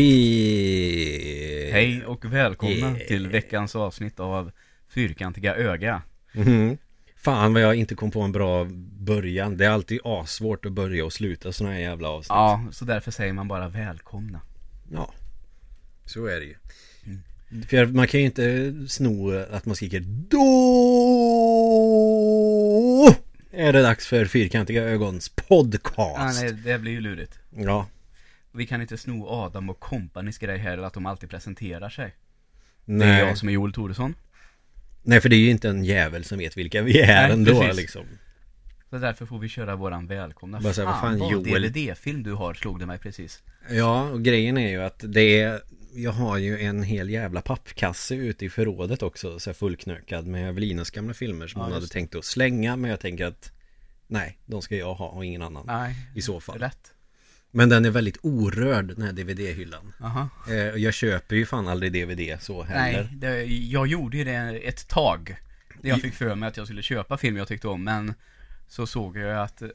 I... Hej och välkomna Eh. till veckans avsnitt av Fyrkantiga öga. Mhm. Fan vad jag inte kom på en bra början. Det är alltid asvårt att börja och sluta sådana här jävla avsnitt. Ja, så därför säger man bara välkomna. Ja. Så är det ju. För man kan ju inte sno att man skriker Då är det dags för Fyrkantiga Ögons podcast. Ja, nej, det blir ju lurigt. Ja. Vi kan inte sno Adam och kompanys grej här, att de alltid presenterar sig. Det är Nej. jag som är Joel Toresson. Nej, för det är ju inte en jävel som vet vilka vi är Nej, ändå precis. liksom. Så därför får vi köra våran välkomna. Bara säga, vad fan, vad Joel? DVD-film du har, slog det mig precis. Ja, och grejen är ju att det är Jag har ju en hel jävla pappkasse ute i förrådet också Så här fullknökad med Evelinas gamla filmer som Ja, hon hade tänkt att slänga Men jag tänker att Nej, de ska jag ha och ingen annan Nej, I så fall rätt. Men den är väldigt orörd den här DVD-hyllan eh, Jag köper ju fan aldrig DVD så heller. Nej, det, jag gjorde ju det ett tag. Det jag fick för mig att jag skulle köpa film jag tyckte om, men så såg jag att eh,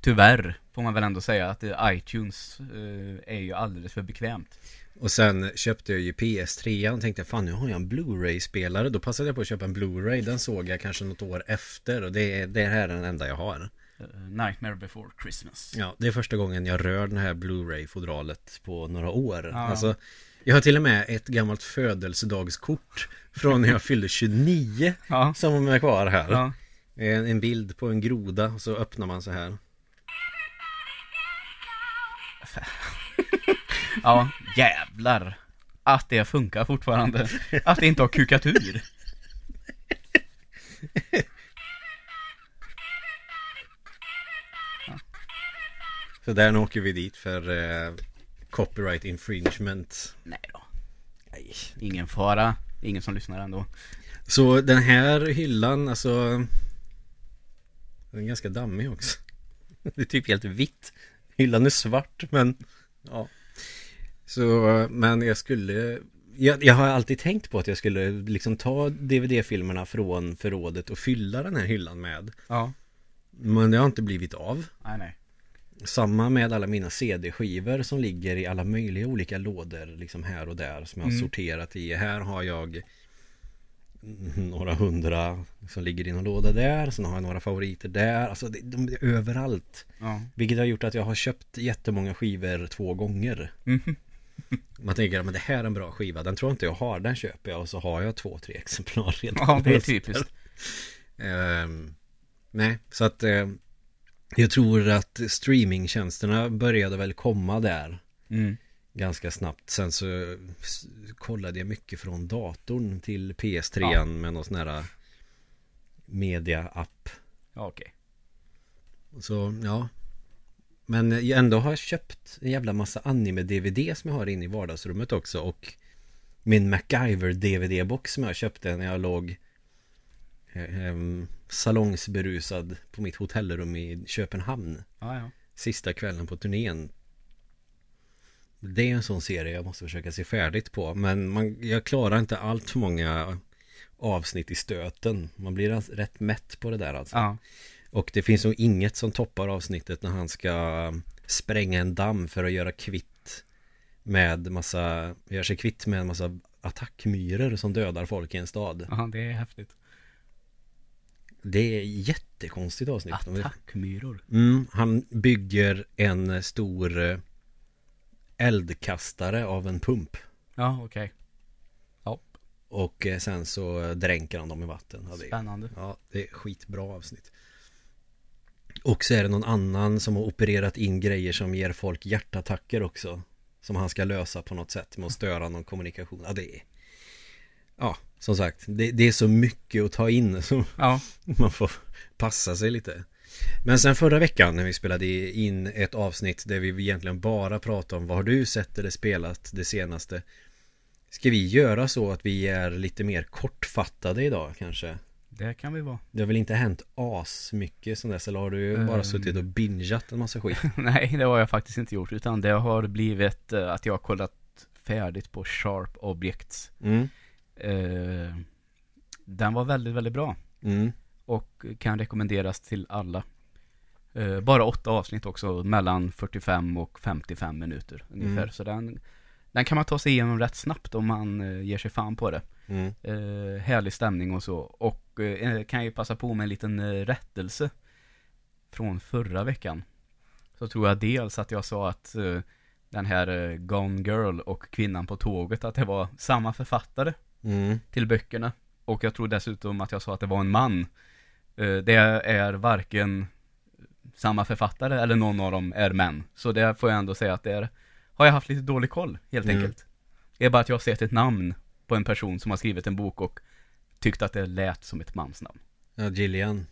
tyvärr får man väl ändå säga att eh, iTunes eh, är ju alldeles för bekvämt. Och sen köpte jag ju PS3 och tänkte fan nu har jag en Blu-ray-spelare. Då passade jag på att köpa en Blu-ray. Den såg jag kanske något år efter och det, är- det här är den enda jag har Nightmare before Christmas. Ja, det är första gången jag rör det här Blu-ray-fodralet på några år. Ja. Alltså, jag har till och med ett gammalt födelsedagskort från när jag fyllde 29 Ja. som är kvar här. Ja. En, en bild på en groda och så öppnar man så här. ja, jävlar. Att det funkar fortfarande. Att det inte har kukat ur. Så där åker vi dit för eh, copyright infringement. Nej då. Nej. Ingen fara. Ingen som lyssnar ändå. Så den här hyllan, alltså Den är ganska dammig också Det är typ helt vitt Hyllan är svart men Ja Så men jag skulle jag, jag har alltid tänkt på att jag skulle liksom ta DVD-filmerna från förrådet och fylla den här hyllan med Ja. Men det har inte blivit av Nej, nej. Samma med alla mina CD-skivor som ligger i alla möjliga olika lådor liksom här och där som jag har Mm. sorterat i. Här har jag några hundra som ligger i någon låda där. Sen har jag några favoriter där. Alltså det, de är överallt. Ja. Vilket har gjort att jag har köpt jättemånga skivor två gånger. Mhm. Man tänker att det här är en bra skiva. Den tror jag inte jag har. Den köper jag och så har jag två, tre exemplar redan. Ja, det är typiskt. Ehm, nej, så att eh, jag tror att streamingtjänsterna började väl komma där Mm. ganska snabbt. Sen så kollade jag mycket från datorn till PS3 Ja. med någon sån här media-app. Ja, okej. Så ja. Men ändå har jag köpt en jävla massa anime-DVD som jag har inne i vardagsrummet också och min MacGyver-DVD-box som jag köpte när jag låg eh, em, salongsberusad på mitt hotellrum i Köpenhamn Ja, ja. sista kvällen på turnén. Det är en sån serie jag måste försöka se färdigt på men man, jag klarar inte allt för många avsnitt i stöten. Man blir alltså rätt mätt på det där alltså. Ja. Och det finns nog inget som toppar avsnittet när han ska spränga en damm för att göra kvitt med massa, gör sig kvitt med en massa attackmyror som dödar folk i en stad. ja, det är häftigt. Det är jättekonstigt avsnitt. Attackmyror. Mm, han bygger en stor eh, eldkastare av en pump. Ja, okej. Ja, Och eh, sen så dränker han dem i vatten. Ja, det är, spännande. ja, det är skitbra avsnitt. Och så är det någon annan som har opererat in grejer som ger folk hjärtattacker också. Som han ska lösa på något sätt med att störa någon kommunikation. Ja, det är... Ja, som sagt, det, det är så mycket att ta in så Ja, man får passa sig lite. Men sen förra veckan när vi spelade in ett avsnitt där vi egentligen bara pratade om vad har du sett eller spelat det senaste. Ska vi göra så att vi är lite mer kortfattade idag kanske? det kan vi vara. Det har väl inte hänt as mycket sen dess eller har du bara Ehm. suttit och bingeat en massa skit? Nej, det har jag faktiskt inte gjort, utan det har blivit eh, att jag har kollat färdigt på Sharp Objects. Mm, Eh, den var väldigt, väldigt bra. mm, Och kan rekommenderas till alla. Eh, bara åtta avsnitt också, mellan 45 och 55 minuter ungefär. Mm. Så den Den kan man ta sig igenom rätt snabbt om man eh, ger sig fan på det. Mm. Eh, härlig stämning och så. Och eh, kan jag ju passa på med en liten eh, rättelse. Från förra veckan. Så tror jag dels att jag sa att eh, den här eh, Gone Girl och Kvinnan på tåget, att det var samma författare Mm. till böckerna. Och jag tror dessutom att jag sa att det var en man. Eh, Det är varken samma författare eller någon av dem är män. Så det får jag ändå säga att det är, har jag haft lite dålig koll helt Mm. enkelt. Det är bara att jag har sett ett namn på en person som har skrivit en bok och tyckt att det lät som ett mansnamn. Ja, Gillian.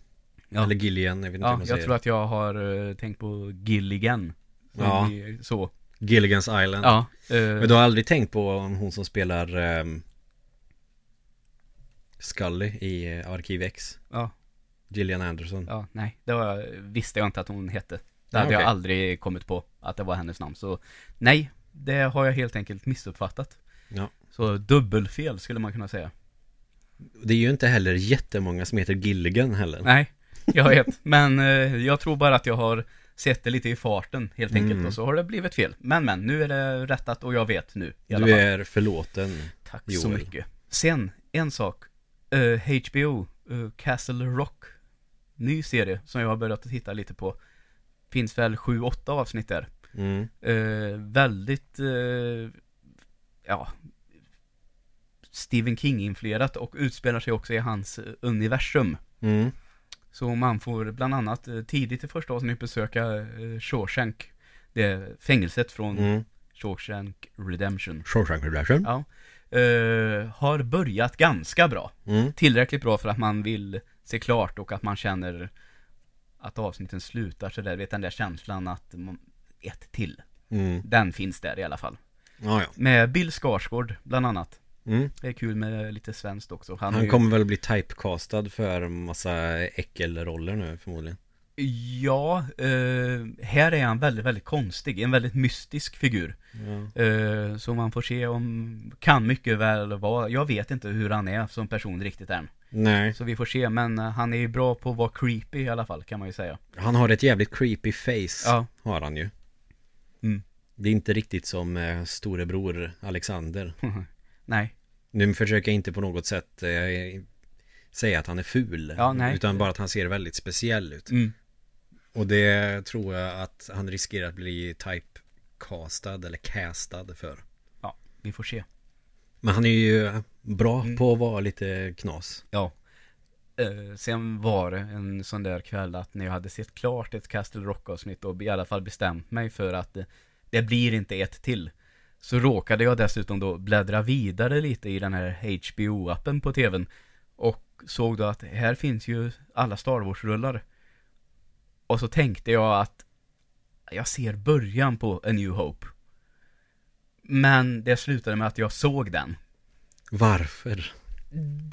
Ja. Eller Gillian, jag vet inte hur Ja, man jag säger. tror att jag har eh, tänkt på Gilligan. Ja. Så. Gilligan's Island. Ja. eh, Men du har aldrig tänkt på hon som spelar um, Scully i eh, Arkiv X? Ja. Gillian Anderson. Ja, nej. Det var, visste jag inte att hon hette. Det hade jag okej. aldrig kommit på att det var hennes namn. Så nej, det har jag helt enkelt missuppfattat. Ja. Så dubbelfel skulle man kunna säga. Det är ju inte heller jättemånga som heter Gilligan heller. Nej, jag vet. Men eh, jag tror bara att jag har sett det lite i farten helt enkelt. Mm. Och så har det blivit fel. Men men, nu är det rättat och jag vet nu i alla Du är förlåten. Tack så Joel. mycket. Sen, en sak. Eh, HBO, eh, Castle Rock. Ny serie som jag har börjat titta lite på. Finns väl 7-8 avsnitt där. Mm. Eh, väldigt, ja, Stephen King-influerat och utspelar sig också i hans universum. Mm. Så man får bland annat tidigt i första avsnittet besöka Shawshank. Det fängelset från Mm. Shawshank Redemption. Shawshank Redemption. Ja. Eh, har börjat ganska bra. Mm. Tillräckligt bra för att man vill se klart och att man känner att avsnitten slutar så där. Vet den där känslan att man, ett till. Mm. Den finns där i alla fall. Ja, ja. Med Bill Skarsgård bland annat. Mm. Det är kul med lite svenskt också. Han, Han ju- kommer väl bli typecastad för massa äckelroller nu förmodligen. Ja, eh, här är han väldigt, väldigt konstig. En väldigt mystisk figur. Ja. Eh, så man får se om, kan mycket väl vara, jag vet inte hur han är som person riktigt än. Nej, Så vi får se, men eh, han är ju bra på att vara creepy i alla fall kan man ju säga. han har ett jävligt creepy face. Ja. Har han ju. Mm. Det är inte riktigt som eh, storebror Alexander. Nej. Nu försöker jag inte på något sätt eh, säga att han är ful. Ja, nej. Utan bara att han ser väldigt speciell ut. Mm. Och det tror jag att han riskerar att bli typecastad eller castad för. Ja, vi får se. Men han är ju bra Mm. på att vara lite knas. Ja. Eh, sen var det en sån där kväll att när jag hade sett klart ett Castle Rock avsnitt och i alla fall bestämt mig för att det, det blir inte ett till. Så råkade jag dessutom då bläddra vidare lite i den här HBO-appen på tvn. Och såg då att här finns ju alla Star Wars-rullar. Och så tänkte jag att jag ser början på A New Hope. Men det slutade med att jag såg den. Varför?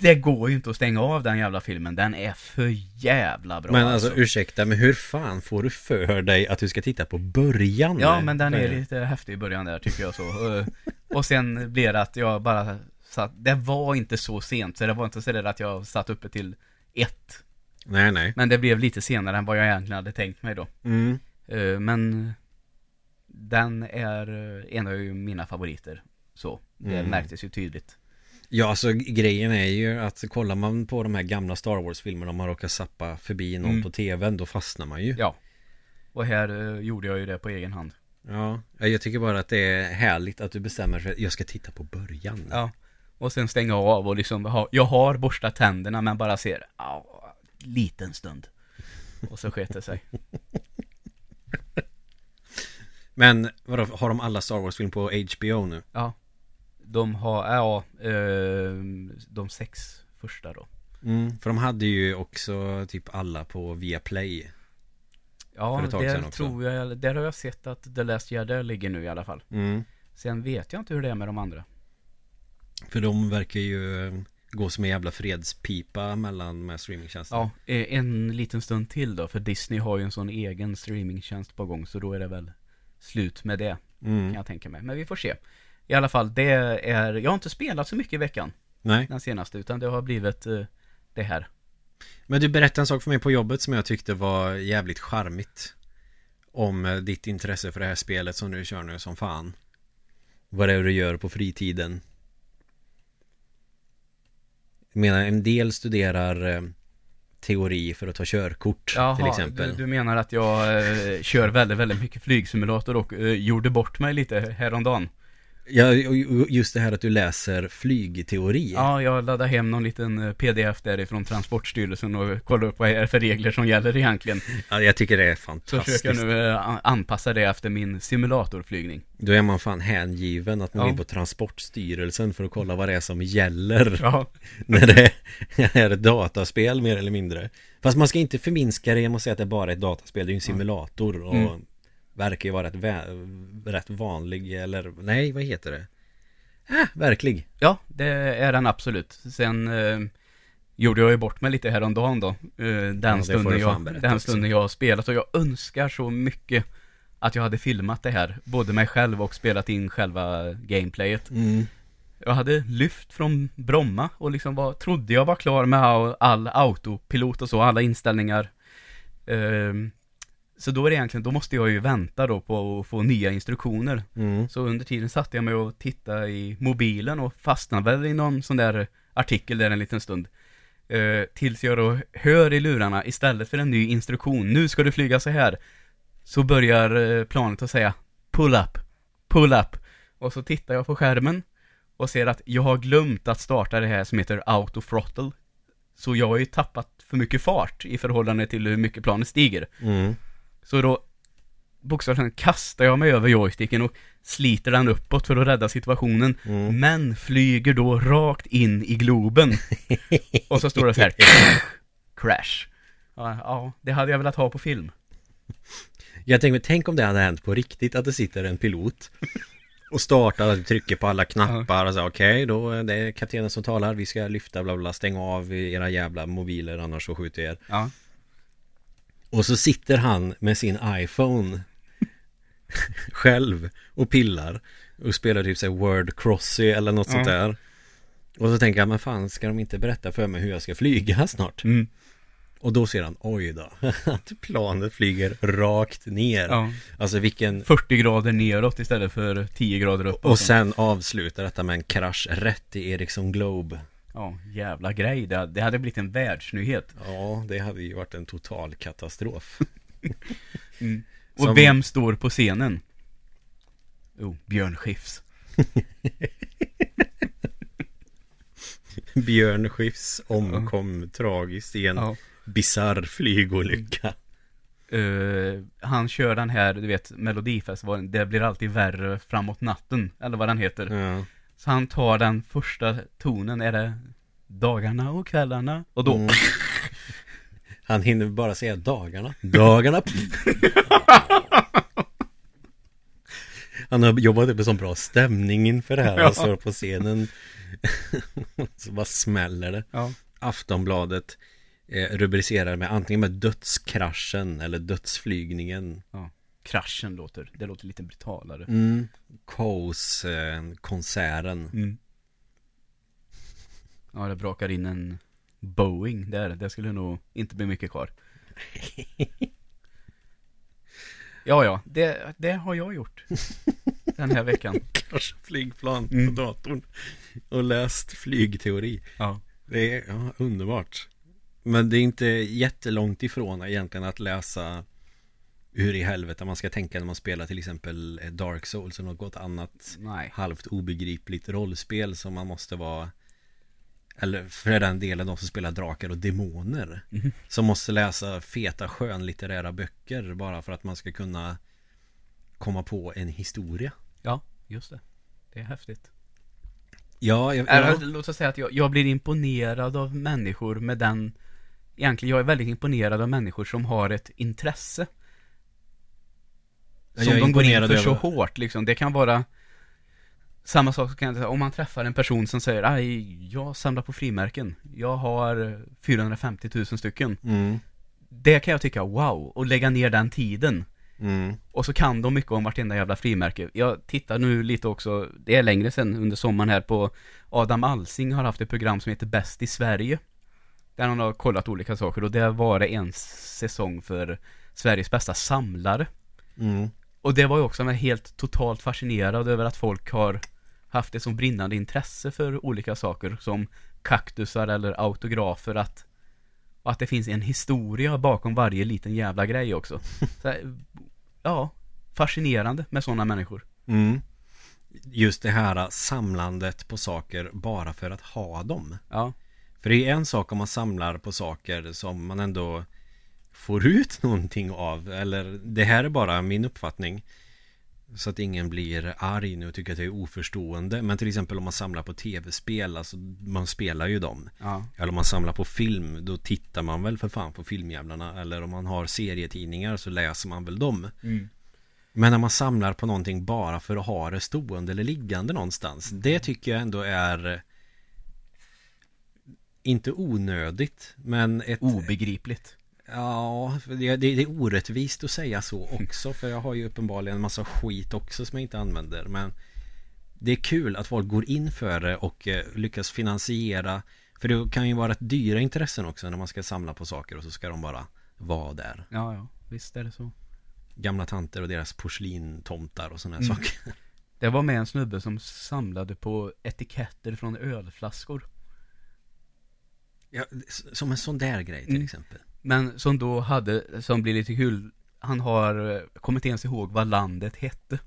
Det går ju inte att stänga av den jävla filmen, den är för jävla bra men alltså, ursäkta, men hur fan får du för dig att du ska titta på början? Ja men den är För- lite häftig i början där tycker jag så Eh, Och sen blev det att jag bara satt, det var inte så sent så det var inte så där att jag satt uppe till ett Nej, nej. Men det blev lite senare än vad jag egentligen hade tänkt mig då Mm. Eh, Men Den är eh, en av mina favoriter Så, det Mm. märktes ju tydligt Ja, alltså grejen är ju att kollar man på de här gamla Star Wars-filmerna om man råkar sappa förbi någon Mm. på tvn, då fastnar man ju. Ja Och här eh, gjorde jag ju det på egen hand Ja, jag tycker bara att det är härligt att du bestämmer för att jag ska titta på början. Ja Och sen stänga av och liksom ha, Jag har borstat tänderna men bara ser Ja, liten stund Och så sket det sig Men vadå, har de alla Star Wars-film på HBO nu? Ja De har, ja eh, De sex första då Mm, för de hade ju också typ alla på Viaplay. Ja, också. tror jag, där har jag sett att The Last Jedi ligger nu i alla fall Mm. Sen vet jag inte hur det är med de andra För de verkar ju eh, gå som en jävla fredspipa mellan de här streamingtjänsterna. Ja, eh, en liten stund till då För Disney har ju en sån egen streamingtjänst på gång Så då är det väl slut med det Mm. Kan jag tänka mig, men vi får se I alla fall, det är, jag har inte spelat så mycket i veckan Nej. Den senaste, utan det har blivit eh, det här Men du berättade en sak för mig på jobbet som jag tyckte var jävligt charmigt. Om eh, ditt intresse för det här spelet som du kör nu som fan. Vad det är du gör på fritiden menar en del studerar eh, teori för att ta körkort till exempel Du, du menar att jag eh, kör väldigt, väldigt mycket flygsimulator och eh, gjorde bort mig lite häromdagen? Ja, just det här att du läser flygteori. Ja, jag laddade hem någon liten eh, pdf därifrån Transportstyrelsen och kollade upp vad det är för regler som gäller egentligen. Ja, jag tycker det är fantastiskt. Så försöker jag nu eh, anpassa det efter min simulatorflygning. Då är man fan hängiven att man ja. in på Transportstyrelsen för att kolla vad det är som gäller. Ja. när det är ett dataspel mer eller mindre. Fast man ska inte förminska det genom att säga att det bara är ett dataspel. Det är ju en simulator. Och mm verkar ju vara rätt, rätt vanlig eller nej vad heter det? Äh, verklig. Ja, det är den absolut. Sen eh, gjorde jag ju bort mig lite häromdagen då. Eh, den, ja, stunden jag, den stunden jag har spelat och jag önskar så mycket att jag hade filmat det här. Både mig själv och spelat in själva gameplayet. Mm. Jag hade lyft från Bromma och liksom var, trodde jag var klar med all, all autopilot och så, alla inställningar. Um, så då är det egentligen, då måste jag ju vänta då på att få nya instruktioner. Mm. Så under tiden satte jag mig och tittade i mobilen och fastnade väl i någon sån där artikel där en liten stund. Uh, tills jag då hör i lurarna, istället för en ny instruktion, nu ska du flyga så här. Så börjar uh, planet att säga, pull up, pull up. Och så tittar jag på skärmen och ser att jag har glömt att starta det här som heter auto throttle. Så jag har ju tappat för mycket fart i förhållande till hur mycket planet stiger. Mm. Så då bokstavligen kastar jag mig över joysticken och sliter den uppåt för att rädda situationen. Mm. Men flyger då rakt in i Globen. och så står det så här Crash. Ja, ja, det hade jag velat ha på film. Jag tänker, tänk om det hade hänt på riktigt att det sitter en pilot och startar, och trycker på alla knappar och säger okej, okay, då är det kaptenen som talar, vi ska lyfta, bla bla, stänga av era jävla mobiler annars så skjuter jag er. Ja. Och så sitter han med sin iPhone själv och pillar och spelar typ såhär Word Crossy eller något mm. sånt där. Och så tänker jag, men fan ska de inte berätta för mig hur jag ska flyga snart? Mm. Och då ser han, oj då, att planet flyger rakt ner. Ja. Alltså vilken... 40 grader neråt istället för 10 grader uppåt. Och sen avslutar detta med en krasch rätt i Ericsson Globe. Ja, jävla grej. Det, det hade blivit en världsnyhet. Ja, det hade ju varit en total katastrof. mm. Och Som... vem står på scenen? Jo, oh, Björn Skifs. Björn Skifs omkom ja. tragiskt i en ja. bizarr flygolycka. Uh, han kör den här, du vet, Melodifestivalen, det blir alltid värre framåt natten, eller vad den heter. Ja. Så han tar den första tonen, är det dagarna och kvällarna? Och då... Mm. Han hinner bara säga dagarna. Dagarna. Han har jobbat upp en sån bra stämning inför det här. Han står på scenen. Så bara smäller det. Ja. Aftonbladet eh, rubricerar med antingen med dödskraschen eller dödsflygningen. Ja. Kraschen låter, det låter lite brutalare. Mm. Coase-konserten. Eh, mm. Ja, det brakar in en Boeing där. Det skulle nog inte bli mycket kvar. ja, ja, det, det har jag gjort. Den här veckan. Kanske flygplan mm. på datorn. Och läst flygteori. Ja. Det är ja, underbart. Men det är inte jättelångt ifrån egentligen att läsa hur i helvete man ska tänka när man spelar till exempel Dark Souls eller något annat Nej. halvt obegripligt rollspel som man måste vara eller för den delen de som spelar drakar och demoner mm. som måste läsa feta skönlitterära böcker bara för att man ska kunna komma på en historia. Ja, just det. Det är häftigt. Ja, jag, ja. Låt oss säga att jag, jag blir imponerad av människor med den Egentligen, jag är väldigt imponerad av människor som har ett intresse som de går in för över... så hårt liksom. Det kan vara samma sak kan jag säga, om man träffar en person som säger Aj, jag samlar på frimärken. Jag har 450 000 stycken. Mm. Det kan jag tycka, wow, och lägga ner den tiden. Mm. Och så kan de mycket om vartenda jävla frimärke. Jag tittar nu lite också, det är längre sedan under sommaren här på Adam Alsing har haft ett program som heter Bäst i Sverige. Där han har kollat olika saker och det var det en säsong för Sveriges bästa samlare. Mm. Och det var ju också med helt totalt fascinerad över att folk har haft ett så brinnande intresse för olika saker som kaktusar eller autografer att och att det finns en historia bakom varje liten jävla grej också. Så, här, ja, fascinerande med sådana människor. Mm. Just det här samlandet på saker bara för att ha dem. Ja, För det är en sak om man samlar på saker som man ändå får ut någonting av. Eller det här är bara min uppfattning. Så att ingen blir arg nu och tycker att jag är oförstående. Men till exempel om man samlar på tv-spel, alltså man spelar ju dem. ja, Eller om man samlar på film, då tittar man väl för fan på filmjävlarna. Eller om man har serietidningar så läser man väl dem. mm. Men när man samlar på någonting bara för att ha det stående eller liggande någonstans. Det tycker jag ändå är eh, inte onödigt, men ett... obegripligt. Ja, det, det, det är orättvist att säga så också. För jag har ju uppenbarligen en massa skit också som jag inte använder. Men det är kul att folk går in för det och eh, lyckas finansiera. För det kan ju vara rätt dyra intressen också när man ska samla på saker och så ska de bara vara där. Ja, ja, visst är det så. Gamla tanter och deras porslintomtar och sådana Mm. saker. Det var med en snubbe som samlade på etiketter från ölflaskor. Ja, som en sån där grej till Mm. exempel. Men som då hade, som blir lite kul, han har eh, kommit ens ihåg vad landet hette.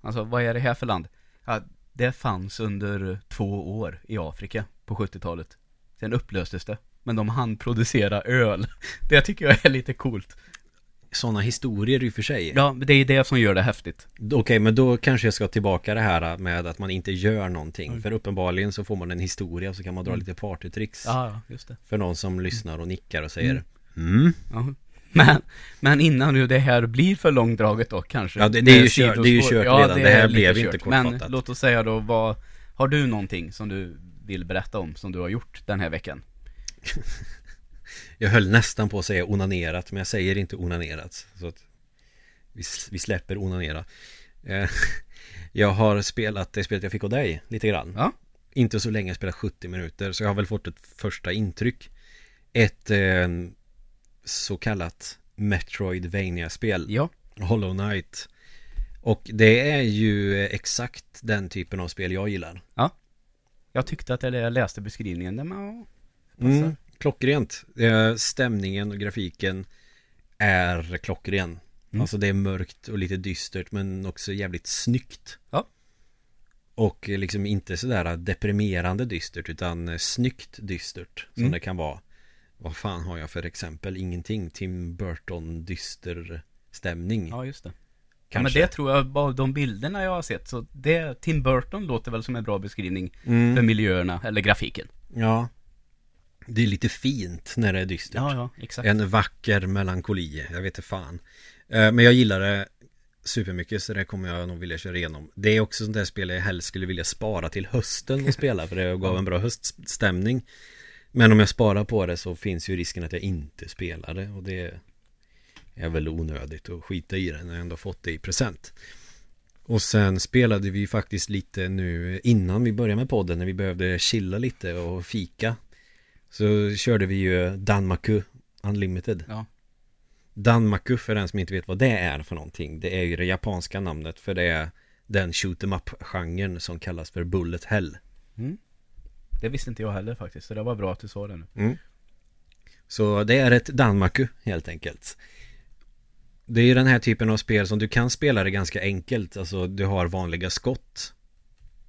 Alltså, vad är det här för land? Ja, det fanns under två år i Afrika på 70-talet. Sen upplöstes det. Men de hann producera öl. Det tycker jag är lite coolt. Sådana historier i och för sig. Ja, men det är det som gör det häftigt. Okej, men då kanske jag ska tillbaka det här med att man inte gör någonting. Mm. För uppenbarligen så får man en historia så kan man dra Mm. lite partytricks. Ja, just det. För någon som lyssnar och nickar och säger Mm. Mm. Ja. Men, men innan nu det här blir för långdraget då kanske. Ja, det- det är ju kört- det är ju kört redan. Det här är blev inte kört. Men kortfattat. låt oss säga då, vad, har du någonting som du vill berätta om som du har gjort den här veckan? Jag höll nästan på att säga onanerat, men jag säger inte onanerat. Så att vi, vi släpper onanera. Eh, Jag har spelat det spelet jag fick av dig, lite grann. Ja. Inte så länge, spelat 70 minuter, så jag har väl fått ett första intryck. Ett eh, så kallat Metroidvania-spel. Ja. Hollow Knight. Och det är ju exakt den typen av spel jag gillar. Jag tyckte att jag läste beskrivningen, ja, passar. Mm, klockrent. Eh, Stämningen och grafiken är klockren. Mm. Alltså det är mörkt och lite dystert men också jävligt snyggt. Ja. Och eh, liksom inte sådär deprimerande dystert utan eh, snyggt dystert som Mm. det kan vara. Vad fan har jag för exempel? Ingenting. Tim Burton dyster stämning. Ja, just det. Ja, kanske. men det tror jag, bara de bilderna jag har sett, så det, Tim Burton låter väl som en bra beskrivning Mm. för miljöerna, eller grafiken. Ja. Det är lite fint när det är dystert. Ja, ja, exakt. En vacker melankoli, jag vet inte fan. Eh, Men jag gillar det supermycket så det kommer jag nog vilja köra igenom. Det är också sånt där spel jag helst skulle vilja spara till hösten och spela för det gav en bra höststämning. Men om jag sparar på det så finns ju risken att jag inte spelar det och det är väl onödigt att skita i det när jag ändå fått det i present. Och sen spelade vi faktiskt lite nu innan vi började med podden när vi behövde chilla lite och fika. Så körde vi ju Danmaku Unlimited. Ja. Danmaku för den som inte vet vad det är för någonting. Det är ju det japanska namnet för det är den shoot em up-genren som kallas för Bullet Hell. Mm. Det visste inte jag heller faktiskt, så det var bra att du sa det nu. Så det är ett Danmaku helt enkelt. Det är ju den här typen av spel som du kan spela det ganska enkelt. Alltså du har vanliga skott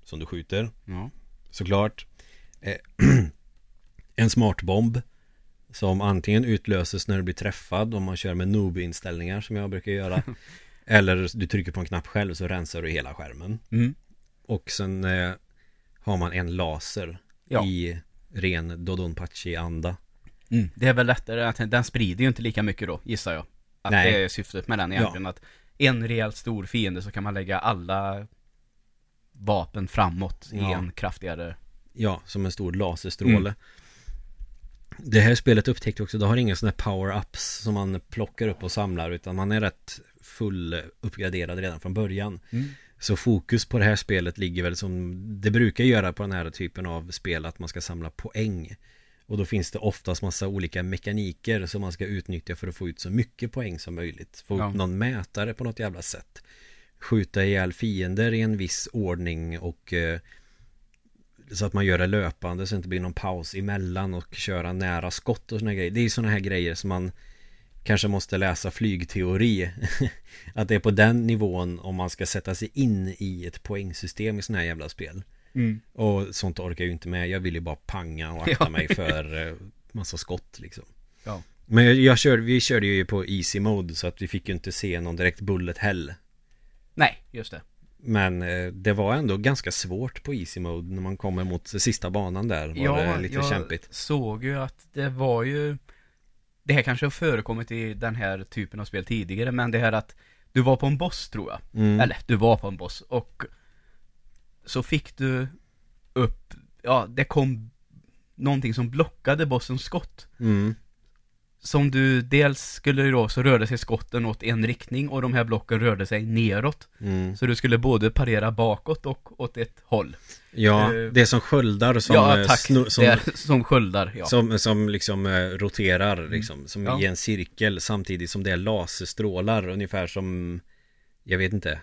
som du skjuter. Ja. såklart. Eh, en smartbomb som antingen utlöses när du blir träffad om man kör med noob-inställningar som jag brukar göra. eller du trycker på en knapp själv så rensar du hela skärmen. Mm. Och sen eh, har man en laser Ja. i ren Dodonpachi-anda. Mm. Det är väl lättare att den sprider ju inte lika mycket då, gissar jag. Att Nej. det är syftet med den egentligen. Att en rejält stor fiende så kan man lägga alla vapen framåt i Ja. en kraftigare... Ja, som en stor laserstråle. Mm. Det här spelet upptäckte också, det har inga sådana här power-ups som man plockar upp och samlar utan man är rätt full uppgraderad redan från början. Mm. Så fokus på det här spelet ligger väl som det brukar göra på den här typen av spel att man ska samla poäng. Och då finns det oftast massa olika mekaniker som man ska utnyttja för att få ut så mycket poäng som möjligt. Få Ja. upp någon mätare på något jävla sätt. skjuta ihjäl fiender i en viss ordning och eh, så att man gör det löpande så det inte blir någon paus emellan och köra nära skott och såna grejer. Det är såna här grejer som man kanske måste läsa flygteori. att det är på den nivån om man ska sätta sig in i ett poängsystem i såna här jävla spel. Mm. Och sånt orkar jag ju inte med. Jag vill ju bara panga och akta Ja. mig för eh, massa skott liksom. Ja. Men jag, jag körde, vi körde ju på easy mode så att vi fick ju inte se någon direkt bullet hell. Nej, just det. Men eh, det var ändå ganska svårt på easy mode när man kommer mot sista banan där. Var det lite jag kämpigt. såg ju att det var ju Det här kanske har förekommit i den här typen av spel tidigare men det här att Du var på en boss tror jag Mm. Eller, du var på en boss och Så fick du upp Ja, det kom Någonting som blockade bossens skott Mm. Som du dels skulle då så rörde sig skotten åt en riktning och de här blocken rörde sig neråt Mm. Så du skulle både parera bakåt och åt ett håll Ja, Eh, det är som sköldar som, Ja eh, tack, snor- som, det är som sköldar ja. som, som liksom eh, roterar liksom, som Ja. i en cirkel samtidigt som det är laserstrålar ungefär som Jag vet inte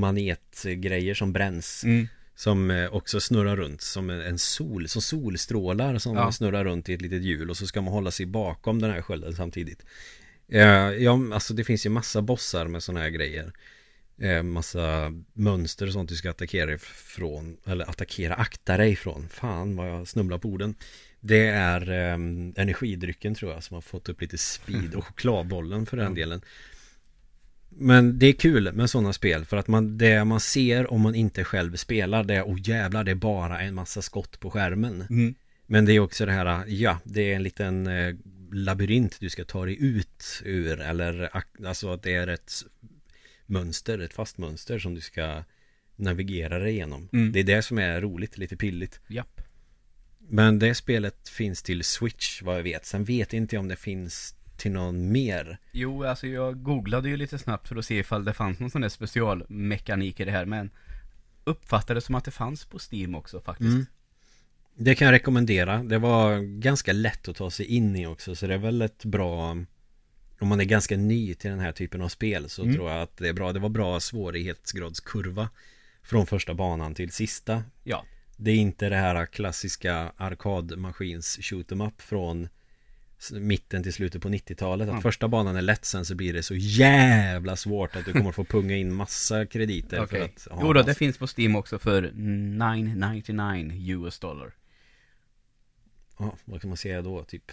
Manetgrejer som bränns Mm. Som eh, också snurrar runt som en- sol, som solstrålar som Ja. snurrar runt i ett litet hjul och så ska man hålla sig bakom den här skölden samtidigt. Eh, ja, alltså det finns ju massa bossar med sådana här grejer. Eh, massa mönster och sånt du ska attackera ifrån, eller attackera, akta dig ifrån. Fan vad jag snubblar på orden. Det är eh, energidrycken tror jag som har fått upp lite speed och chokladbollen för den delen. Men det är kul med sådana spel för att man, det man ser om man inte själv spelar det är, oh jävlar det är bara en massa skott på skärmen. Mm. Men det är också det här, ja det är en liten eh, labyrint du ska ta dig ut ur eller alltså att det är ett mönster, ett fast mönster som du ska navigera dig igenom. Mm. Det är det som är roligt, lite pilligt. Japp. Men det spelet finns till Switch vad jag vet. Sen vet inte jag om det finns till någon mer. Jo, alltså jag googlade ju lite snabbt för att se ifall det fanns någon sån där specialmekanik i det här, men uppfattade som att det fanns på Steam också faktiskt. Mm. Det kan jag rekommendera. Det var ganska lätt att ta sig in i också. Så det är väl ett bra... Om man är ganska ny till den här typen av spel så Mm. tror jag att det är bra. Det var bra svårighetsgradskurva. Från första banan till sista. Ja. Det är inte det här klassiska arkadmaskins shoot 'em up från mitten till slutet på 90-talet. Att Ja. första banan är lätt, sen så blir det så jävla svårt att du kommer få punga in massa krediter Okej. för att ha Jo då, det finns på Steam också för 999 US dollar. Ja, vad kan man säga då? Typ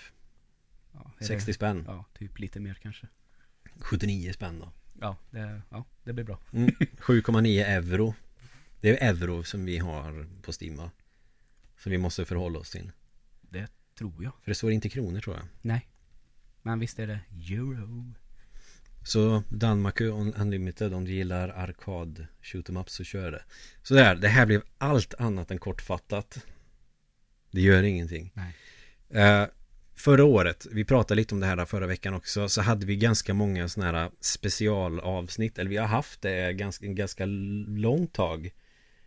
Ja, är 60 det, spänn. Ja, typ lite mer kanske. 79 spänn då. Ja, det, ja, det blir bra. Mm. 7,9 euro. Det är euro som vi har på Steam va? Som vi måste förhålla oss till. Tror jag. För det står inte kronor tror jag. Nej. Men visst är det euro. Så Danmark Un- Unlimited om du gillar arkad shoot 'em up så kör det. Så där, det här blev allt annat än kortfattat. Det gör ingenting. Nej. Eh, förra året, vi pratade lite om det här förra veckan också, så hade vi ganska många sådana här specialavsnitt, eller vi har haft det ganska, ganska långt tag.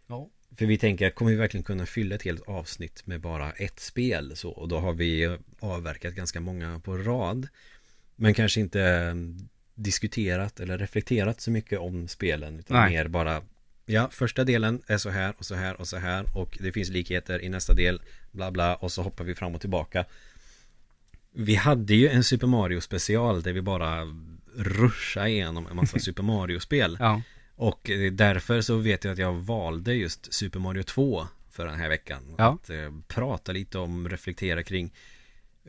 Ja. För vi tänker, kommer vi verkligen kunna fylla ett helt avsnitt med bara ett spel? Så, och då har vi avverkat ganska många på rad. Men kanske inte eh, diskuterat eller reflekterat så mycket om spelen. Utan Nej. mer bara, ja, första delen är så här och så här och så här. Och det finns likheter i nästa del, bla bla. Och så hoppar vi fram och tillbaka. Vi hade ju en Super Mario special där vi bara ruschade igenom en massa Super Mario-spel. Ja. Och därför så vet jag att jag valde just Super Mario 2 för den här veckan. Ja. Att eh, prata lite om, reflektera kring.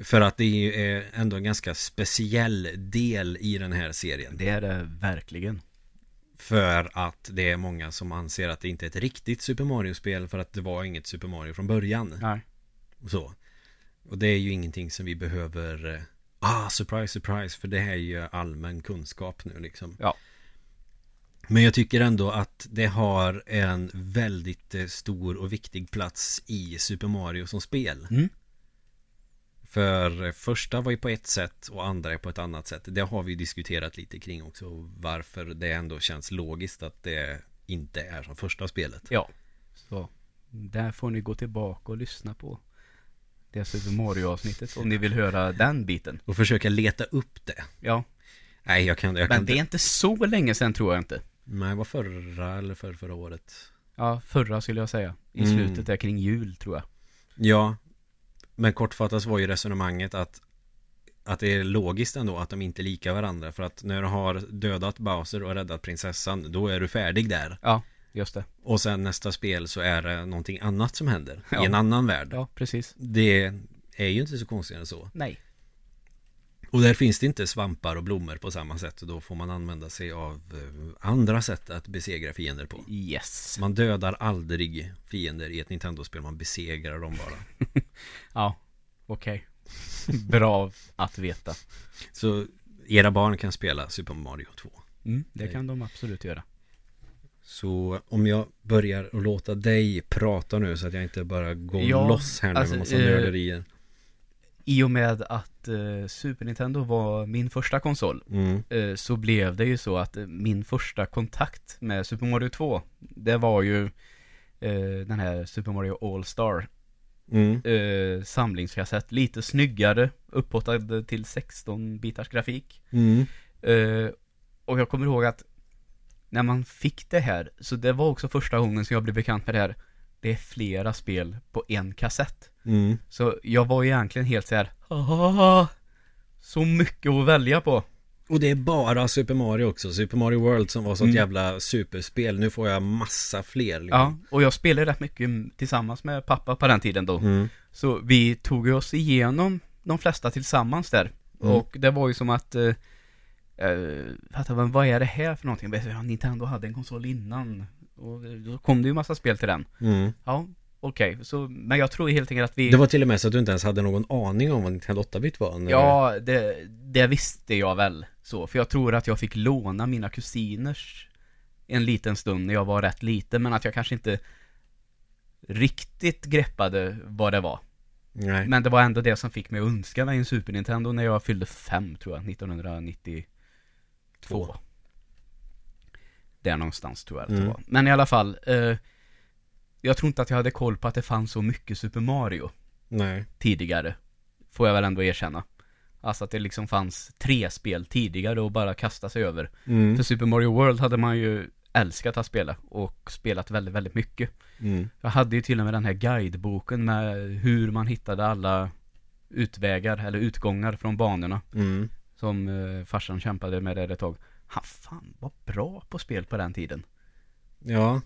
För att det är eh, ändå en ganska speciell del i den här serien. Det är det verkligen. För att det är många som anser att det inte är ett riktigt Super Mario-spel för att det var inget Super Mario från början. Nej. Så. Och det är ju ingenting som vi behöver eh, Ah, surprise, surprise, för det här är ju allmän kunskap nu liksom. Ja. Men jag tycker ändå att det har en väldigt eh, stor och viktig plats i Super Mario som spel. Mm. För första var ju på ett sätt och andra är på ett annat sätt. Det har vi diskuterat lite kring också. Varför det ändå känns logiskt att det inte är som första spelet. Ja. Så. Där får ni gå tillbaka och lyssna på det Super Mario-avsnittet om ni vill höra den biten. Och försöka leta upp det. Ja. Nej, jag kan, jag kan Men det är inte så länge sedan tror jag inte. Nej, det var förra eller för, förra året. Ja, förra skulle jag säga. I Mm. slutet där kring jul tror jag. Ja, men kortfattat var ju resonemanget att att det är logiskt ändå att de inte är lika varandra för att när du har dödat Bowser och räddat prinsessan då är du färdig där Ja, just det. och sen nästa spel så är det någonting annat som händer Ja. i en annan värld Ja, precis. Det är ju inte så konstigt än så Nej. Och där finns det inte svampar och blommor på samma sätt och då får man använda sig av eh, andra sätt att besegra fiender på Yes. Man dödar aldrig fiender i ett Nintendo-spel, man besegrar dem bara Ja, okej. Bra att veta. Så era barn kan spela Super Mario 2 Mm, det kan de absolut göra. Så om jag börjar att låta dig prata nu så att jag inte bara går Ja, loss här nu alltså, med massa eh, nörderier. I och med att eh, Super Nintendo var min första konsol Mm. eh, så blev det ju så att eh, min första kontakt med Super Mario 2 det var ju eh, den här Super Mario All-Star Mm. eh, samlingskassett. Lite snyggare, upphottad till 16 bitars grafik. Mm. Eh, och jag kommer ihåg att när man fick det här, så det var också första gången som jag blev bekant med det här. Det är flera spel på en kassett. Mm. Så jag var egentligen helt så här, "Ah, så mycket att välja på. Och det är bara Super Mario också. Super Mario World som var sånt Mm. jävla superspel. Nu får jag massa fler. liksom. Ja, och jag spelade rätt mycket tillsammans med pappa på den tiden då. Mm. Så vi tog oss igenom de flesta tillsammans där. Mm. Och det var ju som att eh, eh, vad är det här för någonting? Ja, Nintendo hade en konsol innan. Och då kom det ju massa spel till den. Mm. Ja, okej. Så, men jag tror helt enkelt att vi... Det var till och med så att du inte ens hade någon aning om vad Nintendo 8-bit var. när- Ja, det, det visste jag väl så. För jag tror att jag fick låna mina kusiners en liten stund när jag var rätt liten. Men att jag kanske inte riktigt greppade vad det var. Nej. Men det var ändå det som fick mig att önska mig en Super Nintendo när jag fyllde fem tror jag, 1992. Två. Där någonstans tror jag att det Mm. var. Men i alla fall, eh, jag tror inte att jag hade koll på att det fanns så mycket Super Mario Nej. tidigare. Får jag väl ändå erkänna. Alltså att det liksom fanns tre spel tidigare och bara kasta sig över. Mm. För Super Mario World hade man ju älskat att spela och spelat väldigt, väldigt mycket. Mm. Jag hade ju till och med den här guideboken med hur man hittade alla utvägar eller utgångar från banorna. Mm. Som eh, farsan kämpade med det ett tag. Han fan var bra på spel på den tiden. Ja.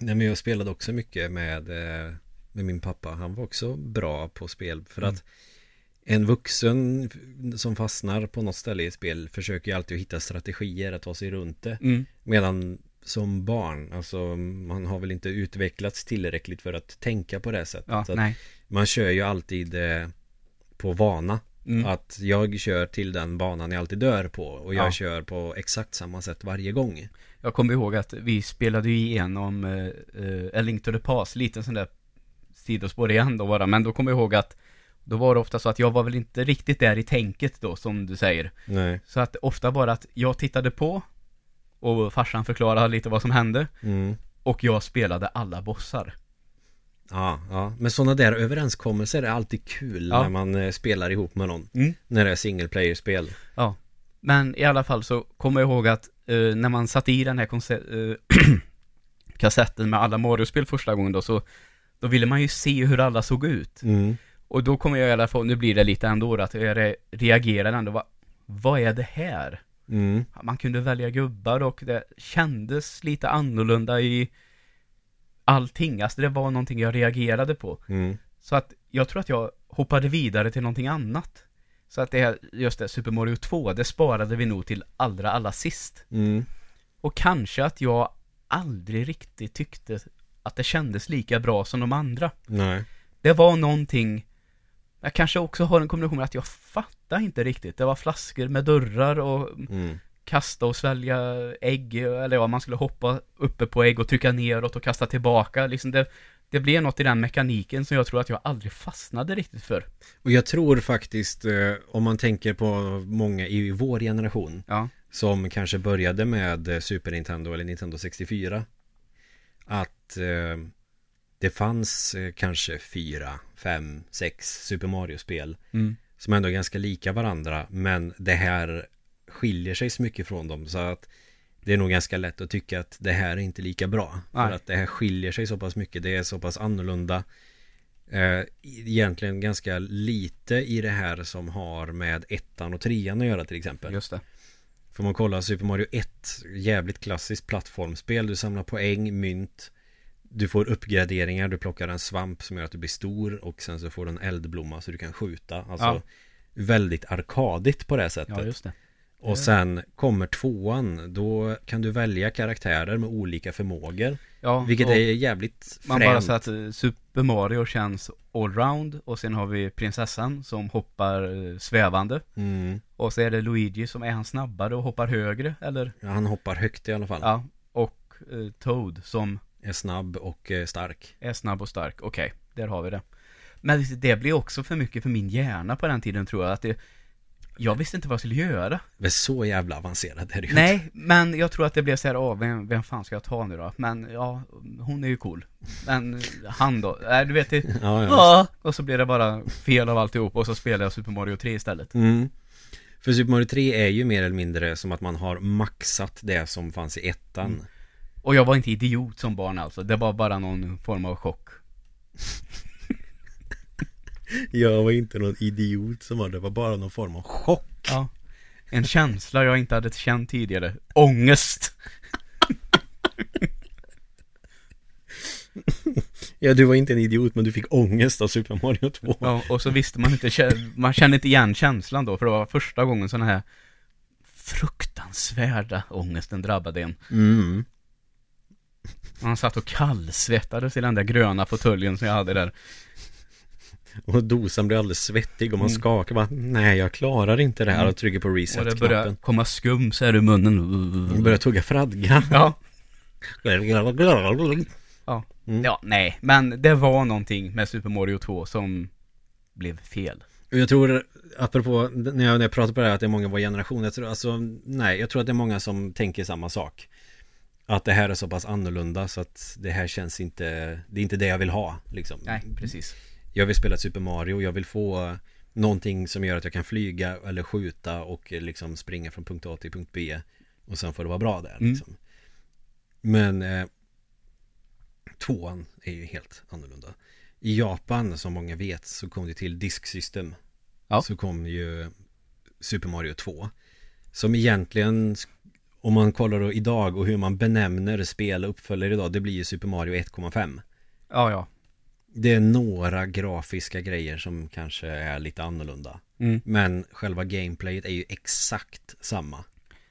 Nej men jag spelade också mycket med, eh, med min pappa. Han var också bra på spel. För Mm. att en vuxen som fastnar på något ställe i ett spel försöker ju alltid hitta strategier att ta sig runt det. Mm. Medan som barn, alltså man har väl inte utvecklats tillräckligt för att tänka på det sättet. Ja, man kör ju alltid eh, på vana. Mm. Att jag kör till den banan jag alltid dör på. Och jag Ja. kör på exakt samma sätt varje gång. Jag kommer ihåg att vi spelade ju igenom eh, eh, A Link to the Past, lite sån där sidospår igen då bara, men då kommer jag ihåg att då var det ofta så att jag var väl inte riktigt där i tänket då, som du säger. Nej. Så att ofta bara att jag tittade på och farsan förklarade lite vad som hände Mm. och jag spelade alla bossar. Ja, ja. Men sådana där överenskommelser är alltid kul Ja. när man eh, spelar ihop med någon. Mm. När det är single player-spel. Ja. Men i alla fall så kommer jag ihåg att eh, när man satte i den här eh, kassetten med alla Mario-spel första gången då så då ville man ju se hur alla såg ut. Mm. Och då kommer jag i alla fall, nu blir det lite ändå att jag re- reagerade ändå, vad, vad är det här? Mm. Man kunde välja gubbar och det kändes lite annorlunda i allting, alltså det var någonting jag reagerade på. Mm. Så att jag tror att jag hoppade vidare till någonting annat. Så att det här, just det, Super Mario 2, det sparade vi nog till allra, allra sist. Mm. Och kanske att jag aldrig riktigt tyckte att det kändes lika bra som de andra. Nej. Det var någonting Jag kanske också har en kombination med att jag fattar inte riktigt Det var flaskor med dörrar och Mm. Kasta och svälja ägg Eller ja, man skulle hoppa uppe på ägg och trycka neråt och kasta tillbaka. Liksom det, det blev något i den mekaniken som jag tror att jag aldrig fastnade riktigt för. Och jag tror faktiskt, eh, om man tänker på många i vår generation Ja, som kanske började med eh, Super Nintendo eller Nintendo 64 att eh, det fanns kanske fyra, fem, sex Super Mario-spel mm. som ändå är ganska lika varandra men det här skiljer sig så mycket från dem så att det är nog ganska lätt att tycka att det här är inte lika bra. Nej. För att det här skiljer sig så pass mycket. Det är så pass annorlunda. Eh, egentligen ganska lite i det här som har med ettan och trean att göra till exempel. Just det. Får man kolla Super Mario 1 Jävligt klassiskt plattformsspel Du samlar poäng, mynt Du får uppgraderingar Du plockar en svamp som gör att du blir stor Och sen så får du en eldblomma så du kan skjuta Alltså Ja. Väldigt arkadigt på det sättet Ja, just det. Och sen kommer tvåan Då kan du välja karaktärer med olika förmågor Ja, Vilket är jävligt Man bara fränt så att Super Mario känns allround och sen har vi prinsessan som hoppar eh, svävande. mm. Och så är det Luigi som är han snabbare och hoppar högre eller? ja, Han hoppar högt i alla fall Ja. Och eh, Toad som Är snabb och eh, stark är snabb och stark. Okej, där har vi det. Men det blir också för mycket för min hjärna på den tiden tror jag att det jag visste inte vad jag skulle göra. Men så jävla avancerat är det ju Nej, men jag tror att det blev så här, åh, vem, vem fan ska jag ta nu då? Men ja, hon är ju cool. Men han då? Nej, du vet det. inte. Ja. Ja, och så blir det bara fel av alltihop och så spelar jag Super Mario 3 istället. Mm. För Super Mario 3 är ju mer eller mindre som att man har maxat det som fanns i ettan. Mm. Och jag var inte idiot som barn alltså, det var bara någon form av chock. Jag var inte någon idiot som var det, var bara någon form av chock. Ja. En känsla jag inte hade känt tidigare. Ångest! Ja, du var inte en idiot men du fick ångest av Super Mario 2. Ja, och så visste man inte, man kände inte igen känslan då, för det var första gången sån här fruktansvärda ångesten drabbade en. Mm. Man satt och kallsvettades i den där gröna fåtöljen som jag hade där. Och dosan blev alldeles svettig och man Mm. skakar bara Nej, jag klarar inte det här och trycker på Och det började komma skum så här ur munnen. Man börjar tugga fradga. Ja. Mm. Ja, nej, men det var någonting med Super Mario 2 som blev fel. Och jag tror, apropå när jag, när jag pratar på det här att det är många i vår generation Jag tror alltså, nej, jag tror att det är många som tänker samma sak Att det här är så pass annorlunda så att det här känns inte Det är inte det jag vill ha liksom Nej, precis. Jag vill spela Super Mario, jag vill få Någonting som gör att jag kan flyga eller skjuta och eh, liksom springa från punkt A till punkt B Och sen får det vara bra där Mm. liksom. Men eh, Tvåan är ju helt annorlunda I Japan som många vet så kom det till Disk System Ja. Så kom ju Super Mario 2 Som egentligen Om man kollar då idag och hur man benämner spel och uppföljare idag Det blir ju Super Mario 1,5 Ja, ja. Det är några grafiska grejer som kanske är lite annorlunda Mm. Men själva gameplayet är ju exakt samma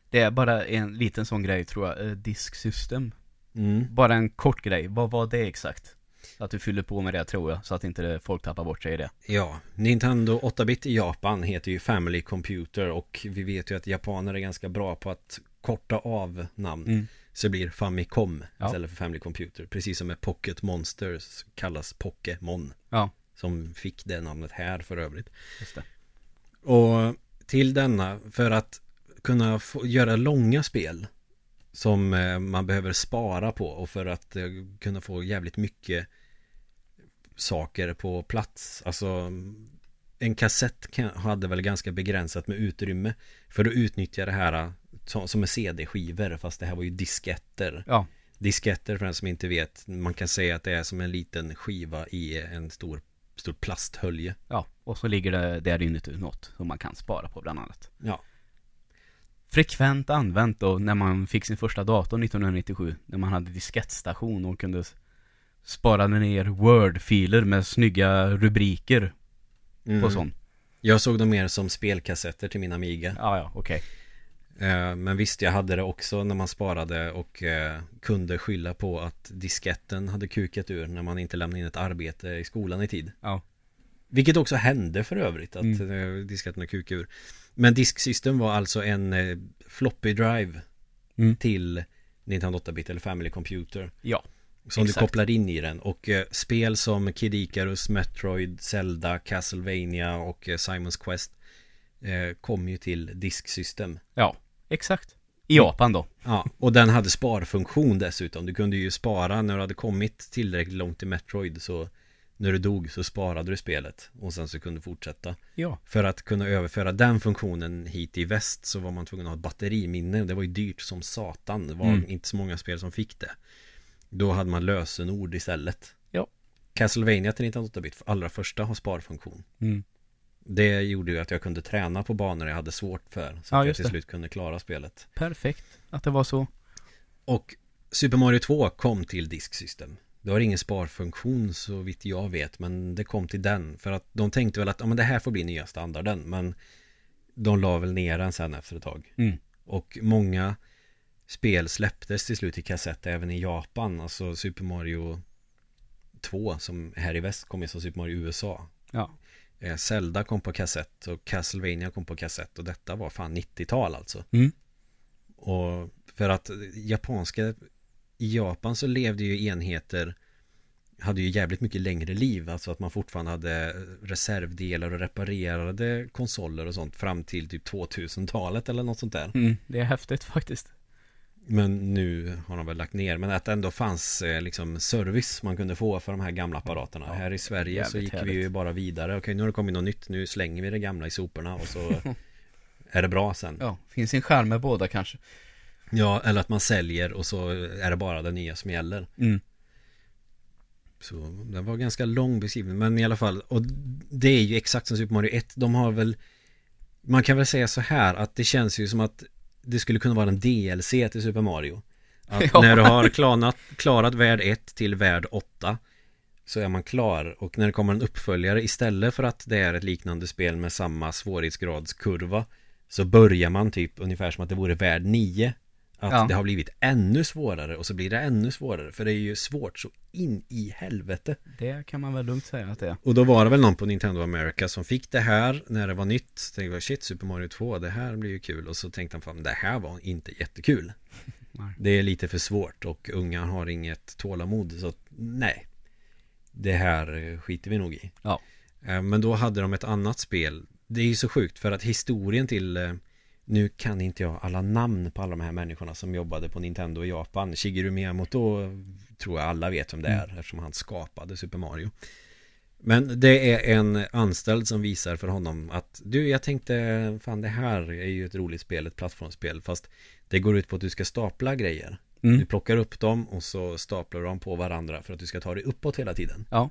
Det är bara en liten sån grej tror jag, eh, Disk System. mm. Bara en kort grej, vad var det exakt? Att du fyller på med det tror jag, så att inte folk tappar bort sig i det. Ja, Nintendo 8-bit i Japan heter ju Family Computer och vi vet ju att japaner är ganska bra på att korta av namn Mm. Så det blir Famicom Ja. istället för Family Computer. Precis som med Pocket Monsters kallas Pokémon. Ja, Som fick det namnet här för övrigt. Och till denna, för att kunna få, göra långa spel Som eh, man behöver spara på och för att eh, kunna få jävligt mycket Saker på plats. Alltså En kassett hade väl ganska begränsat med utrymme För att utnyttja det här eh, som, som är CD-skivor Fast det här var ju disketter Ja, Disketter för den som inte vet Man kan säga att det är som en liten skiva i en stor, stor plasthölje ja. Och så ligger det där inuti något som man kan spara på bland annat. Ja Frekvent använt då när man fick sin första dator 1997. När man hade diskettstation och kunde s- spara ner Word-filer med snygga rubriker Mm. på sånt. Jag såg dem mer som spelkassetter till min Amiga Ja, ja, okej. eh, Men visst, jag hade det också när man sparade och eh, kunde skylla på att disketten hade kukat ur när man inte lämnade in ett arbete i skolan i tid Ja. Vilket också hände för övrigt, att Mm. eh, disketten kukade ur Men disksystem var alltså en eh, floppy drive Mm. till Nintendo 8-bit eller Family Computer Ja. Som Exakt. du kopplar in i den och eh, spel som Kid Icarus, Metroid, Zelda, Castlevania och eh, Simons Quest eh, kom ju till disksystem. Ja, exakt. I Japan då. Ja, och den hade sparfunktion dessutom. Du kunde ju spara när du hade kommit tillräckligt långt i Metroid så När du dog så sparade du spelet och sen så kunde du fortsätta. Ja. För att kunna överföra den funktionen hit i väst så var man tvungen att ha ett batteriminne. Det var ju dyrt som satan. Det var Mm. inte så många spel som fick det. Då hade man lösenord istället. Ja. Castlevania till 1908-bit, allra första har sparfunktion. Mm. Det gjorde ju att jag kunde träna på banor jag hade svårt för. Så Ja, att jag till det. slut kunde klara spelet. Perfekt att det var så. Och Super Mario 2 kom till Disk System. Det har ingen sparfunktion så vitt jag vet, men det kom till den. För att de tänkte väl att ja, men det här får bli nya standarden, men de la väl ner den sen efter ett tag. Mm. Och många spel släpptes till slut i kassett även i Japan. Alltså Super Mario 2 som här i väst kom ju som Super Mario USA. Ja. Eh, Zelda kom på kassett och Castlevania kom på kassett och detta var fan 90-tal alltså. Mm. Och för att japanska i Japan så levde ju enheter hade ju jävligt mycket längre liv, alltså att man fortfarande hade reservdelar och reparerade konsoler och sånt fram till typ 2000-talet eller något sånt där. Mm. Det är häftigt faktiskt. Men nu har de väl lagt ner, men att det ändå fanns eh, liksom service man kunde få för de här gamla apparaterna. Ja, här i Sverige så gick vi ju härligt. bara vidare. Okej, nu har det kommit något nytt, nu slänger vi det gamla i soporna och så är det bra sen. Ja, finns en skärm med båda kanske. Ja, eller att man säljer och så är det bara det nya som gäller. Mm. Så det var ganska lång beskrivning, men i alla fall. Och det är ju exakt som Super Mario 1. De har väl, man kan väl säga så här att det känns ju som att det skulle kunna vara en DLC till Super Mario. Att Ja. när du har klarat, klarat värld 1 till värld 8 så är man klar. Och när det kommer en uppföljare istället för att det är ett liknande spel med samma svårighetsgradskurva så börjar man typ ungefär som att det vore värld 9. Att Ja. det har blivit ännu svårare och så blir det ännu svårare. För det är ju svårt så in i helvete. Det kan man väl lugnt säga att det är. Och då var det väl någon på Nintendo America som fick det här när det var nytt. Tänkte jag, shit, Super Mario 2, det här blir ju kul. Och så tänkte han, fan, det här var inte jättekul. Det är lite för svårt och unga har inget tålamod. Så nej, det här skiter vi nog i. Ja. Eh, Men då hade de ett annat spel. Det är ju så sjukt för att historien till eh, nu kan inte jag alla namn på alla de här människorna som jobbade på Nintendo i Japan. Shigeru Miyamoto tror jag alla vet vem det är eftersom han skapade Super Mario. Men det är en anställd som visar för honom att du, jag tänkte, fan det här är ju ett roligt spel, ett plattformsspel, fast det går ut på att du ska stapla grejer. Mm. Du plockar upp dem och så staplar du dem på varandra för att du ska ta dig uppåt hela tiden. Ja.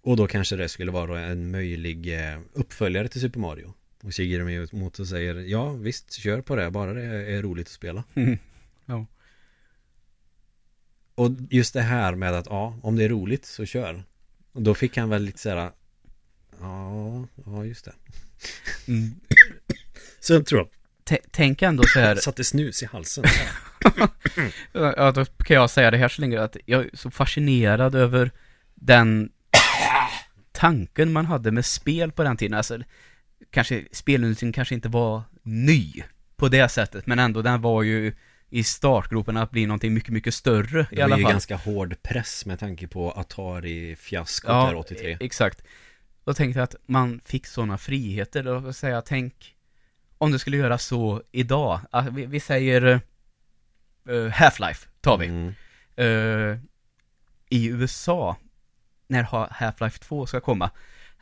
Och då kanske det skulle vara en möjlig eh, uppföljare till Super Mario. Och Shigeru Miyamoto säger ja visst, kör på det, bara det är roligt att spela. Ja. Och just det här med att ja, om det är roligt så kör. Och då fick han väl lite såhär Ja, ja just det. Mm. Så tror jag T- Tänk ändå så här, Satte snus i halsen. ja, då kan jag säga det här så länge att jag är så fascinerad över den tanken man hade med spel på den tiden. Alltså, kanske, spelindustrin kanske inte var ny på det sättet, men ändå den var ju i startgropen att bli någonting mycket, mycket större i Det var alla ju fall. ganska hård press med tanke på Atari-fiaskot Ja, där 83. e- exakt. Då tänkte jag att man fick sådana friheter. Då vill säga, tänk om du skulle göra så idag. Att vi, vi säger eh, Half-Life, tar vi. Mm. Eh, I USA, när Ha- Half-Life 2 ska komma,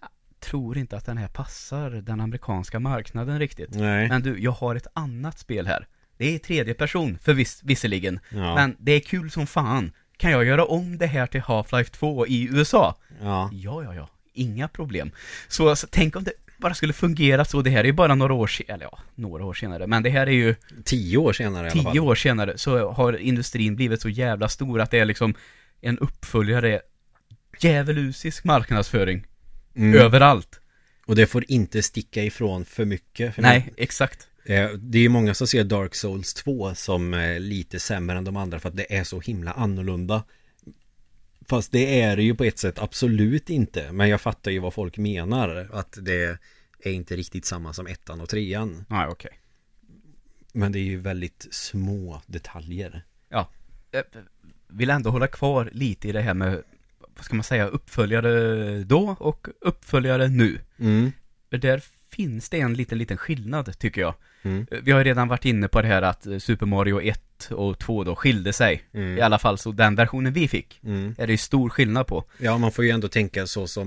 jag tror inte att den här passar den amerikanska marknaden riktigt. Nej. Men du, jag har ett annat spel här. Det är tredje person, för viss, visserligen. Ja. Men det är kul som fan. Kan jag göra om det här till Half-Life 2 i USA? ja. Ja, ja, ja. Inga problem. Så alltså, tänk om det bara skulle fungera så. Det här är ju bara några år senare, eller ja, några år senare. Men det här är ju Tio år senare i alla fall. tio år senare så har industrin blivit så jävla stor att det är liksom en uppföljare djävulusisk marknadsföring Mm. överallt. Och det får inte sticka ifrån för mycket. För Nej, exakt. Eh, Det är ju många som ser Dark Souls 2 som eh, lite sämre än de andra för att det är så himla annorlunda. Fast det är det ju på ett sätt absolut inte. Men jag fattar ju vad folk menar. Att det är inte riktigt samma som ettan och trean. Nej, okej. Men det är ju väldigt små detaljer. Ja. Jag vill ändå hålla kvar lite i det här med, vad ska man säga, uppföljare då och uppföljare nu. Mm. Där finns det en liten, liten skillnad tycker jag. Mm. Eh, Vi har ju redan varit inne på det här att eh, Super Mario 1 och 2 då skilde sig. Mm. I alla fall så den versionen vi fick Mm. är det ju stor skillnad på. Ja, man får ju ändå tänka så som